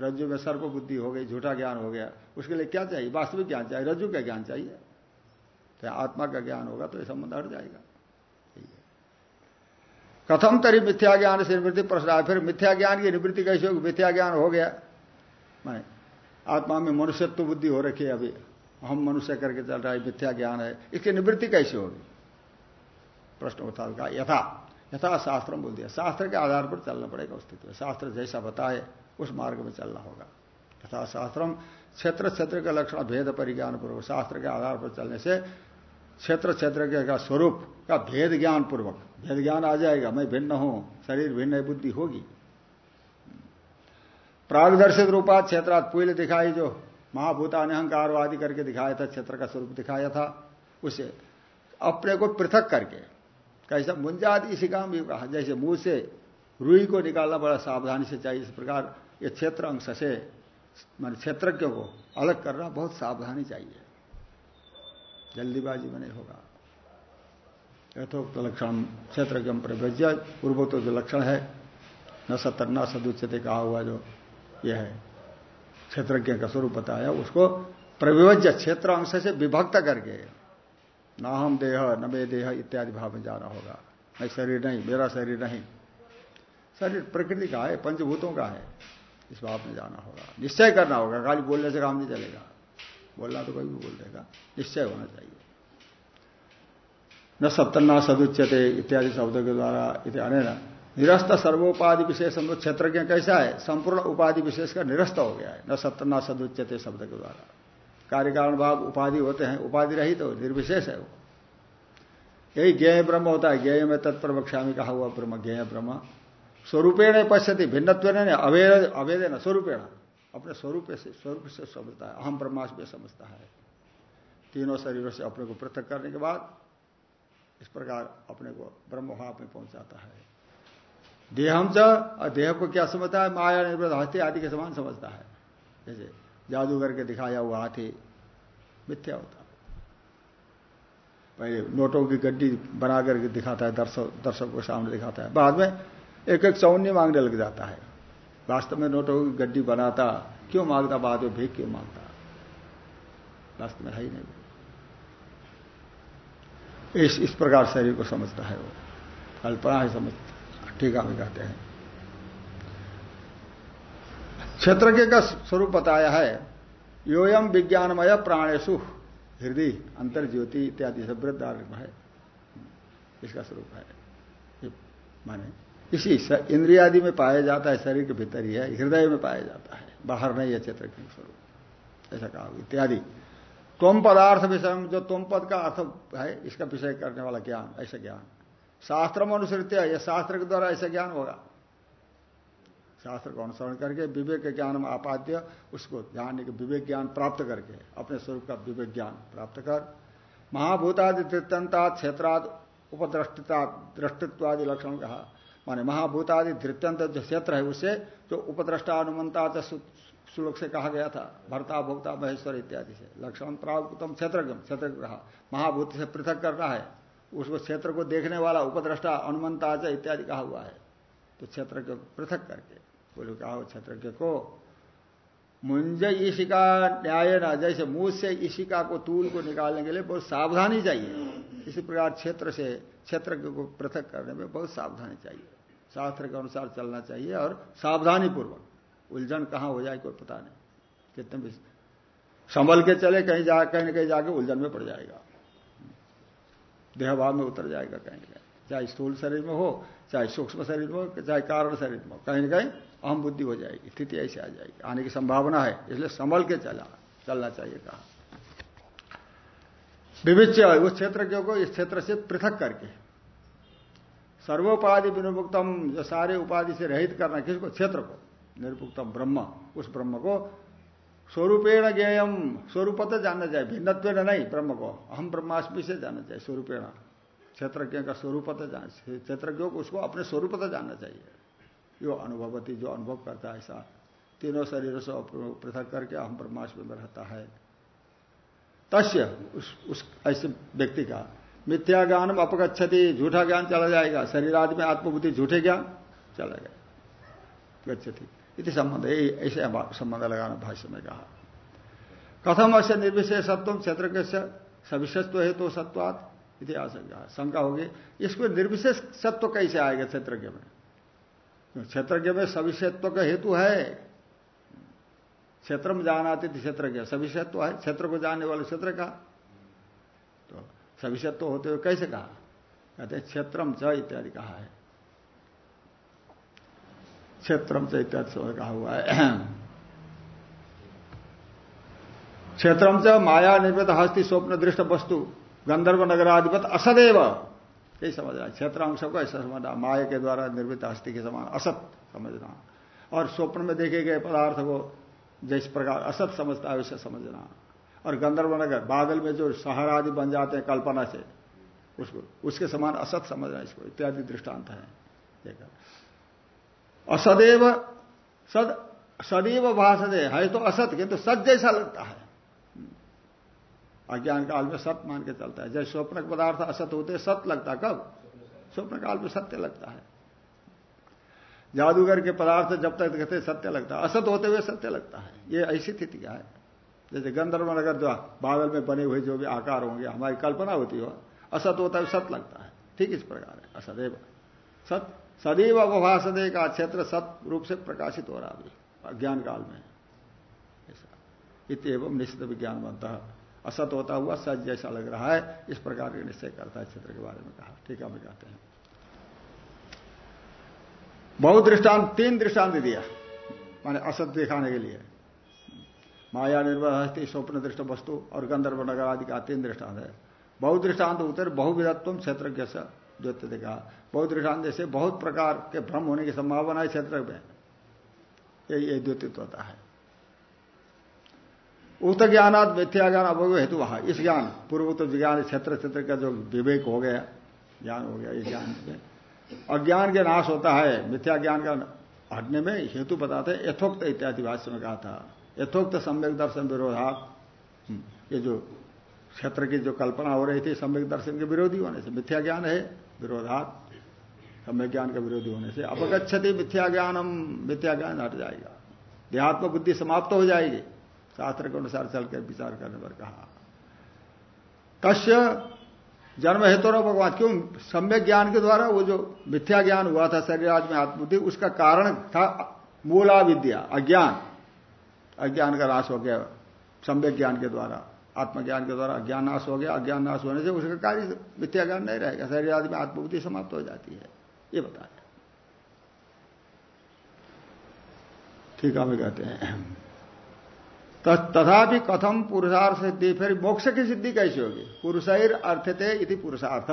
[SPEAKER 1] रज्जु में सर्प बुद्धि हो गई, झूठा ज्ञान हो गया, उसके लिए क्या चाहिए? वास्तविक ज्ञान चाहिए, रज्जु का ज्ञान चाहिए। तो आत्मा का ज्ञान होगा तो यह संबंध हट जाएगा। कथम तरी मिथ्या ज्ञान से निवृत्ति प्रश्न फिर मिथ्या ज्ञान की निवृत्ति कैसे होगी? मिथ्या ज्ञान हो गया। मैं आत्मा में मनुष्यत्व बुद्धि हो रखी है अभी। हम मनुष्य करके चल रहा है, मिथ्या ज्ञान है। इसकी निवृत्ति कैसे होगी? प्रश्न उठा का यथा यथा शास्त्र बोल दिया। शास्त्र के आधार पर चलना पड़ेगा उस शास्त्र जैसा बताए, उस मार्ग में चलना होगा। यथा शास्त्रम, क्षेत्र क्षेत्र के लक्षण, भेद परिज्ञान पूर्वक शास्त्र के आधार पर चलने से क्षेत्र क्षेत्र का स्वरूप का भेद ज्ञान पूर्वक भेद ज्ञान आ जाएगा, मैं भिन्न हूँ, शरीर भिन्न बुद्धि होगी। प्रागदर्शित रूपा क्षेत्रात पुल दिखाई जो महाभूता अहंकार आदि करके दिखाया था, क्षेत्र का स्वरूप दिखाया था, उसे अपने को पृथक करके, कैसा मुंजाद इसी काम भी कहा, जैसे मुँह से रूई को निकालना बड़ा सावधानी से चाहिए, इस प्रकार ये क्षेत्र अंश से मान क्षेत्रज्ञ को अलग करना बहुत सावधानी चाहिए। जल्दीबाजी में नहीं होगा। यथोक्त तो लक्षण क्षेत्रज्ञ प्रव्यज्य पूर्वोक्त जो लक्षण है, न सत्तर न सदुच्यते कहा हुआ जो यह है। क्षेत्रज्ञ का स्वरूप बताया, उसको प्रविवज्य क्षेत्र अंश से विभक्त करके, ना हम देह, न मे देह इत्यादि भाव में जाना होगा। मैं शरीर नहीं, मेरा शरीर नहीं। शरीर प्रकृति का है, पंचभूतों का है, इस भाव में जाना होगा। निश्चय करना होगा, खाली बोलने से काम नहीं चलेगा। बोलना तो कोई भी बोल देगा। निश्चय होना चाहिए। न सप्तन्ना सदुच्यते इत्यादि शब्दों के द्वारा इत्यादि निरस्त सर्वोपाधि विशेष हम लोग क्षेत्र के कैसा है? संपूर्ण उपाधि विशेष का निरस्त हो गया है। न सत्तना सदुच्यते शब्द के द्वारा। कार्य कारण भाव उपाधि होते हैं, उपाधि रही तो निर्विशेष है वो। यही ज्ञेय ब्रह्म होता है। ज्ञेय में तत्पर में कहा हुआ ब्रह्म, ज्ञेय ब्रह्म। स्वरूपेण पश्यति भिन्नत्व ने अवेद अवेदन स्वरूपेण। अपने स्वरूप से स्वरूप से समझता है। अहम ब्रह्मास्म समझता है। तीनों शरीरों से अपने को पृथक करने के बाद इस प्रकार अपने को ब्रह्म भाव में पहुंचाता है। देहम च देह को क्या समझता है? माया निर्भर हाथी आदि के समान समझता है। जैसे जादूगर के दिखाया हुआ हाथी, मिथ्या होता। पहले नोटों की गड्डी बना करके दिखाता है, दर्शक दर्शक को सामने दिखाता है। बाद में एक एक चौन्नी मांगने लग जाता है। वास्तव में नोटों की गड्डी बनाता, क्यों माँगता? बाद में भीख क्यों माँगता? वास्तव में है ही नहीं। इस इस प्रकार शरीर को समझता है वो। कल्पना है समझता टीका में कहते हैं। क्षेत्र का स्वरूप बताया है, योयम विज्ञानमय प्राणेशु हृदय अंतर ज्योति इत्यादि से वृद्ध है। इसका स्वरूप है। माने, इसी इंद्रियादि में पाया जाता है, शरीर के भीतर ही है, हृदय में पाया जाता है, बाहर नहीं है क्षेत्र के स्वरूप। ऐसा कहा इत्यादि। तुम पदार्थ विषय, जो तुम पद का अर्थ है, इसका विषय करने वाला ज्ञान, ऐसा ज्ञान। शास्त्र अनुसृत यह शास्त्र के द्वारा ऐसा ज्ञान होगा। शास्त्र का अनुसरण करके विवेक ज्ञान में आपाद्य, उसको के विवेक ज्ञान प्राप्त करके, अपने स्वरूप का विवेक ज्ञान प्राप्त कर। महाभूतादि धृत्यंता क्षेत्राद उपद्रष्टिता दृष्टित्वादि लक्षण कहा। माने महाभूतादि धृत्यंत जो क्षेत्र है उससे जो उपद्रष्टा अनुमंता श्लोक से कहा गया था, भरता, भोक्ता, महेश्वर इत्यादि से। लक्षण प्राप्तम क्षेत्र क्षेत्र कहा। महाभूत से पृथक कर रहा है। उसको क्षेत्र को देखने वाला उपद्रष्टा, अनुमंता इत्यादि कहा हुआ है। तो क्षेत्र को पृथक करके, बोले कहा क्षेत्र को मुंज ईशिका न्याय ना, जैसे मुँह से ईशिका को तूल को निकालने के लिए बहुत सावधानी चाहिए। इसी प्रकार क्षेत्र से, क्षेत्र को पृथक करने में बहुत सावधानी चाहिए। शास्त्र के अनुसार चलना चाहिए और सावधानी पूर्वक उलझन कहाँ हो जाए कोई पता नहीं। कितने भी संभल के चले, कहीं जा, कहीं ना कहीं जाके उलझन में पड़ जाएगा। देहभाव में उतर जाएगा कहीं ना कहीं। चाहे स्थूल शरीर में हो, चाहे सूक्ष्म शरीर में हो, चाहे कारण शरीर में हो, कहीं ना कहीं अहम बुद्धि हो जाएगी, स्थिति ऐसी आ जाएगी, आने की संभावना है, इसलिए संभल के चला, चलना चाहिए कहा। विविच्य, उस क्षेत्र को इस क्षेत्र से पृथक करके, सर्वोपाधि विनिर्मुक्तम, जो सारे उपाधि से रहित करना किसको? क्षेत्र को। निरुक्तम ब्रह्म, उस ब्रह्म को स्वरूपेण ज्ञेयम। स्वरूप तो जानना चाहिए भिन्नत्व नहीं ब्रह्म को। हम ब्रह्मास्मि से जानना चाहिए स्वरूपेण। क्षेत्रज्ञ का स्वरूप तो जान क्षेत्रज्ञ को उसको अपने स्वरूप तो जानना चाहिए। यो अनुभवती जो अनुभव करता है ऐसा। तीनों शरीरों से पृथक करके अहम ब्रह्मास्म में रहता है। तस्य उस, उस ऐसे व्यक्ति का। मिथ्या ज्ञान अपगछति झूठा ज्ञान चला जाएगा। शरीर आदि में आत्मबुद्धि झूठे ज्ञान चला गया गच्छति। इति संबंध ऐसे संबंध लगाना भाष्य में कहा। कथम अश्य निर्विशेषत्व क्षेत्र के सविशेषत्व है तो सत्वात इतिहास शंका होगी, इसको निर्विशेष सत्व कैसे आएगा क्षेत्रज्ञ में? क्षेत्रज्ञ में सविशेषत्व का हेतु है। क्षेत्र में जाना आते थे क्षेत्रज्ञ, सविशेषत्व है, क्षेत्र को जानने वाले क्षेत्र का। तो सविशेषत्व होते हुए कैसे कहा? कहते क्षेत्रम च इत्यादि कहा है। क्षेत्रम च इत्यादि कहा हुआ है। क्षेत्रम च माया निर्मित हस्ती स्वप्न दृष्ट वस्तु, गंधर्व नगराधिपत असदेव। यही समझना क्षेत्र अंश को ऐसा समझना माया के द्वारा निर्मित हस्ती के समान असत समझना और स्वप्न में देखे गए पदार्थ को जिस प्रकार असत समझता है वैसे समझना और गंधर्व नगर, बादल में जो सहारा आदि बन जाते हैं कल्पना से, उसको, उसके समान असत समझना इसको। इत्यादि दृष्टांत है। देखा असदैव सद सदैव भाषदे है तो असत किंतु तो सत जैसा लगता है। अज्ञान काल में सत मान के चलता है। जैसे स्वप्न पदार्थ असत होते सत लगता कब? स्वप्न काल में सत्य लगता है। जादूगर के पदार्थ जब तक कहते सत्य लगता है। असत होते हुए सत्य लगता है। ये ऐसी स्थिति क्या है? जैसे गंधर्व नगर जो बादल में बने हुए जो भी आकार होंगे, हमारी कल्पना होती हो, असत होता है, सत लगता है। ठीक इस प्रकार है, असदैव। सत सदैव अवभाषदे का क्षेत्र सत रूप से प्रकाशित हो रहा अभी, अज्ञान काल में। ऐसा। इतम निश्चित विज्ञान बनता असत होता हुआ सच जैसा लग रहा है, इस प्रकार के निश्चय करता है क्षेत्र के बारे में कहा। ठीक है कहते हैं। बहुत दृष्टांत, तीन दृष्टांत दिया, माने असत दिखाने के लिए। माया निर्भर हस्ती स्वप्न दृष्ट वस्तु और गंधर्व नगर आदि का तीन दृष्टांत है। बहुत दृष्टांत उत्तर बहुविधत्व क्षेत्र के द्वितीय देखा। बहुत दृष्टांत जैसे बहुत प्रकार के भ्रम होने की संभावना है क्षेत्र में। ये द्वितीय होता है। उक्त ज्ञानात मिथ्या ज्ञान अभोग हेतु वहाँ इस ज्ञान पूर्वोक्त ज्ञान क्षेत्र क्षेत्र का जो विवेक हो गया ज्ञान हो गया इस ज्ञान में। अज्ञान के नाश होता है। मिथ्या ज्ञान का हटने में हेतु बताते यथोक्त इत्यादि भाष्य में कहा था। यथोक्त सम्यक दर्शन विरोधात। हम्म, ये जो क्षेत्र की जो कल्पना हो रही थी सम्यक दर्शन के विरोधी होने से मिथ्या ज्ञान है। विरोधात सम्य ज्ञान का विरोधी होने से अपगछति मिथ्या ज्ञानम मिथ्या ज्ञान हट जाएगा। देहात्म बुद्धि समाप्त हो जाएगी, शास्त्र के अनुसार चलकर विचार करने पर कहा। कश्य जन्म हेतु न भगवान, क्यों? सम्यक ज्ञान के द्वारा वो जो मिथ्या ज्ञान हुआ था शरीर आज में आत्मबुद्धि, उसका कारण था मूला विद्या अज्ञान। अज्ञान का नाश हो गया सम्यक ज्ञान के द्वारा। आत्मज्ञान के द्वारा अज्ञान नाश हो गया अज्ञान नाश होने से उसका कार्य मिथ्या ज्ञान नहीं रहेगा, शरीर आदि में आत्मबुद्धि समाप्त हो जाती है। ये बताया। ठीक है, हमें कहते हैं। तथापि कथम पुरुषार्थ सिद्धि, फिर मोक्ष की सिद्धि कैसी होगी? पुरुषैर अर्थते इति पुरुषार्थ।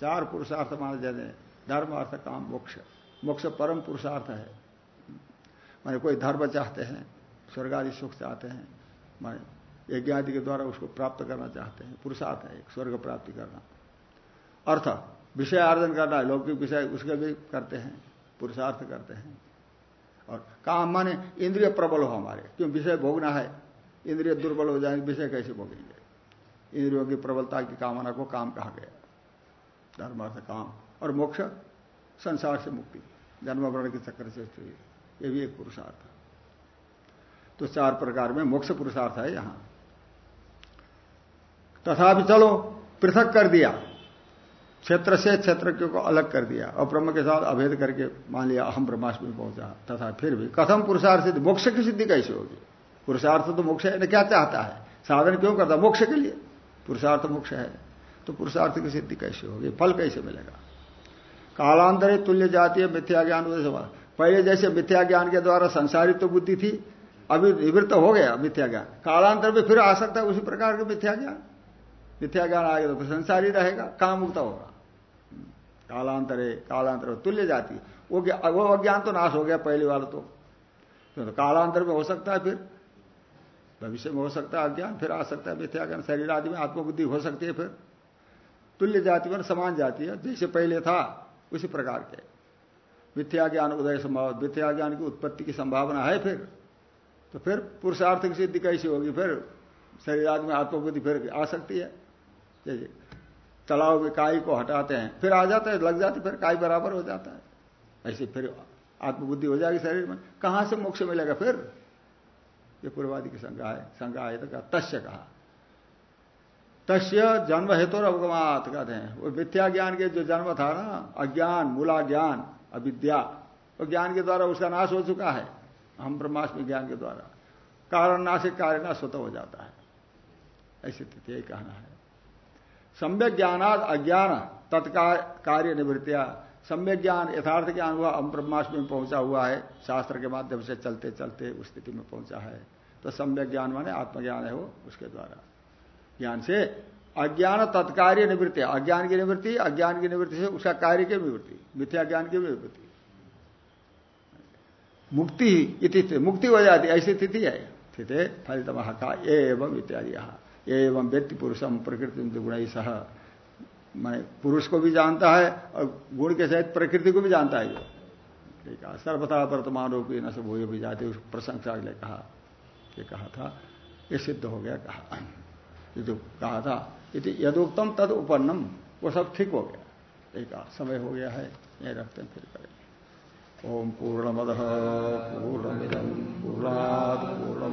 [SPEAKER 1] चार पुरुषार्थ मान जाते हैं धर्म, अर्थ, काम, मोक्ष। मोक्ष परम पुरुषार्थ है। माने कोई धर्म चाहते हैं, स्वर्ग आदि सुख चाहते हैं, माने यज्ञ आदि के द्वारा उसको प्राप्त करना चाहते हैं। पुरुषार्थ है, एक स्वर्ग प्राप्ति करना। अर्थ, विषय आर्जन करना लौकिक विषय उसके भी करते हैं, पुरुषार्थ करते हैं। और काम माने इंद्रिय प्रबल हो हमारे, क्यों विषय भोगना है? इंद्रिय दुर्बल हो जाएँगे, विषय कैसे भोगेंगे? इंद्रियों की प्रबलता की कामना को काम कहा गया। धर्मार्थ काम। और मोक्ष, संसार से मुक्ति। जन्म वर्ण के चक्कर से ये भी एक पुरुषार्थ। तो चार प्रकार में मोक्ष पुरुषार्थ है यहाँ। तथा भी चलो, पृथक कर दिया। क्षेत्र से क्षेत्र को अलग कर दिया और ब्रह्म के साथ अभेद करके मान लिया अहम ब्रह्मास्म में पहुँचा। तथा फिर भी, कथम पुरुषार्थ सिद्धि मोक्ष की सिद्धि कैसे होगी? पुरुषार्थ तो मोक्ष है क्या चाहता है? साधन क्यों करता मोक्ष के लिए। पुरुषार्थ मोक्ष है तो पुरुषार्थ की सिद्धि कैसे होगी? फल कैसे मिलेगा? कालांतरे तुल्य जातीय मिथ्या ज्ञान पहले जैसे मिथ्या ज्ञान के द्वारा संसारित तो बुद्धि थी, अभी निवृत्त हो गया मिथ्या ज्ञान। कालांतर में फिर आ सकता है उसी प्रकार का मिथ्या ज्ञान। मिथ्या ज्ञान आएगा तो संसार रहेगा काम मुक्त होगा? कालांतरे, कालांतर तुल्य जाति। वो वो अज्ञान तो नाश हो गया पहले वाला तो। तो कालांतर में हो सकता है फिर? भविष्य में हो सकता है अज्ञान, फिर आ सकता है मिथ्या ज्ञान शरीर आदि में आत्मबुद्धि हो सकती है फिर। तुल्य जाति में समान जाति है, जैसे पहले था, उसी प्रकार के। मिथ्या ज्ञान उदय संभाव मिथ्या ज्ञान की उत्पत्ति की संभावना है फिर। तो फिर पुरुषार्थ की सिद्धि कैसी होगी? फिर शरीर आदि में आत्मबुद्धि फिर आ सकती है। तालाब में काई को हटाते हैं, फिर आ जाता है, लग जाती फिर काई बराबर हो जाता है। ऐसे फिर आत्मबुद्धि हो जाएगी शरीर में। कहाँ से मोक्ष मिलेगा फिर? ये पूर्वादि की संज्ञा है संज्ञा तो कहा, तस्य कहा। तस्य जन्म हेतु और अवगमात कहते हैं। वो मिथ्या ज्ञान के जो जन्म था ना, अज्ञान, मूला ज्ञान, अविद्या, वो ज्ञान के द्वारा उसका नाश हो चुका है, हम ब्रह्मास्मि ज्ञान के द्वारा। कारण नाशिक कार्य नाश स्वतः हो जाता है। ऐसी स्थिति यही कहना है। सम्यक ज्ञानाद अज्ञान तत्काल कार्य निवृत्तिया। सम्यक ज्ञान, यथार्थ ज्ञान हुआ हम ब्रह्मास्मि में पहुँचा हुआ है। शास्त्र के माध्यम से चलते चलते उस स्थिति में पहुँचा है। तो सम्यक ज्ञान माने आत्मज्ञान है वो, उसके द्वारा। ज्ञान से अज्ञान तत्कार्य निवृत्ति, अज्ञान की निवृत्ति, अज्ञान की निवृत्ति से उसका कार्य की निवृत्ति, मिथ्या ज्ञान की निवृत्ति। मुक्ति इति मुक्ति हो जाती, ऐसी स्थिति है। स्थिति फलित का एवं इत्यादि यहाँ। एवं व्यक्ति पुरुषम, प्रकृति गुण सह। मैं पुरुष को भी जानता है और गुण के सहित प्रकृति को भी जानता है ये। ठीक है सर्वथा वर्तमान रूपी न सब हो भी जाते उस प्रशंसा लिए कहा, ये कहा था, ये सिद्ध हो गया कहा। ये जो कहा था यदि यदोक्तम तद उपन्नम, वो सब ठीक हो गया। एक समय हो गया है, यही रखते हैं, फिर करें ओम पूर्णमद पूर्णमिदम पूर्णाद पूर्ण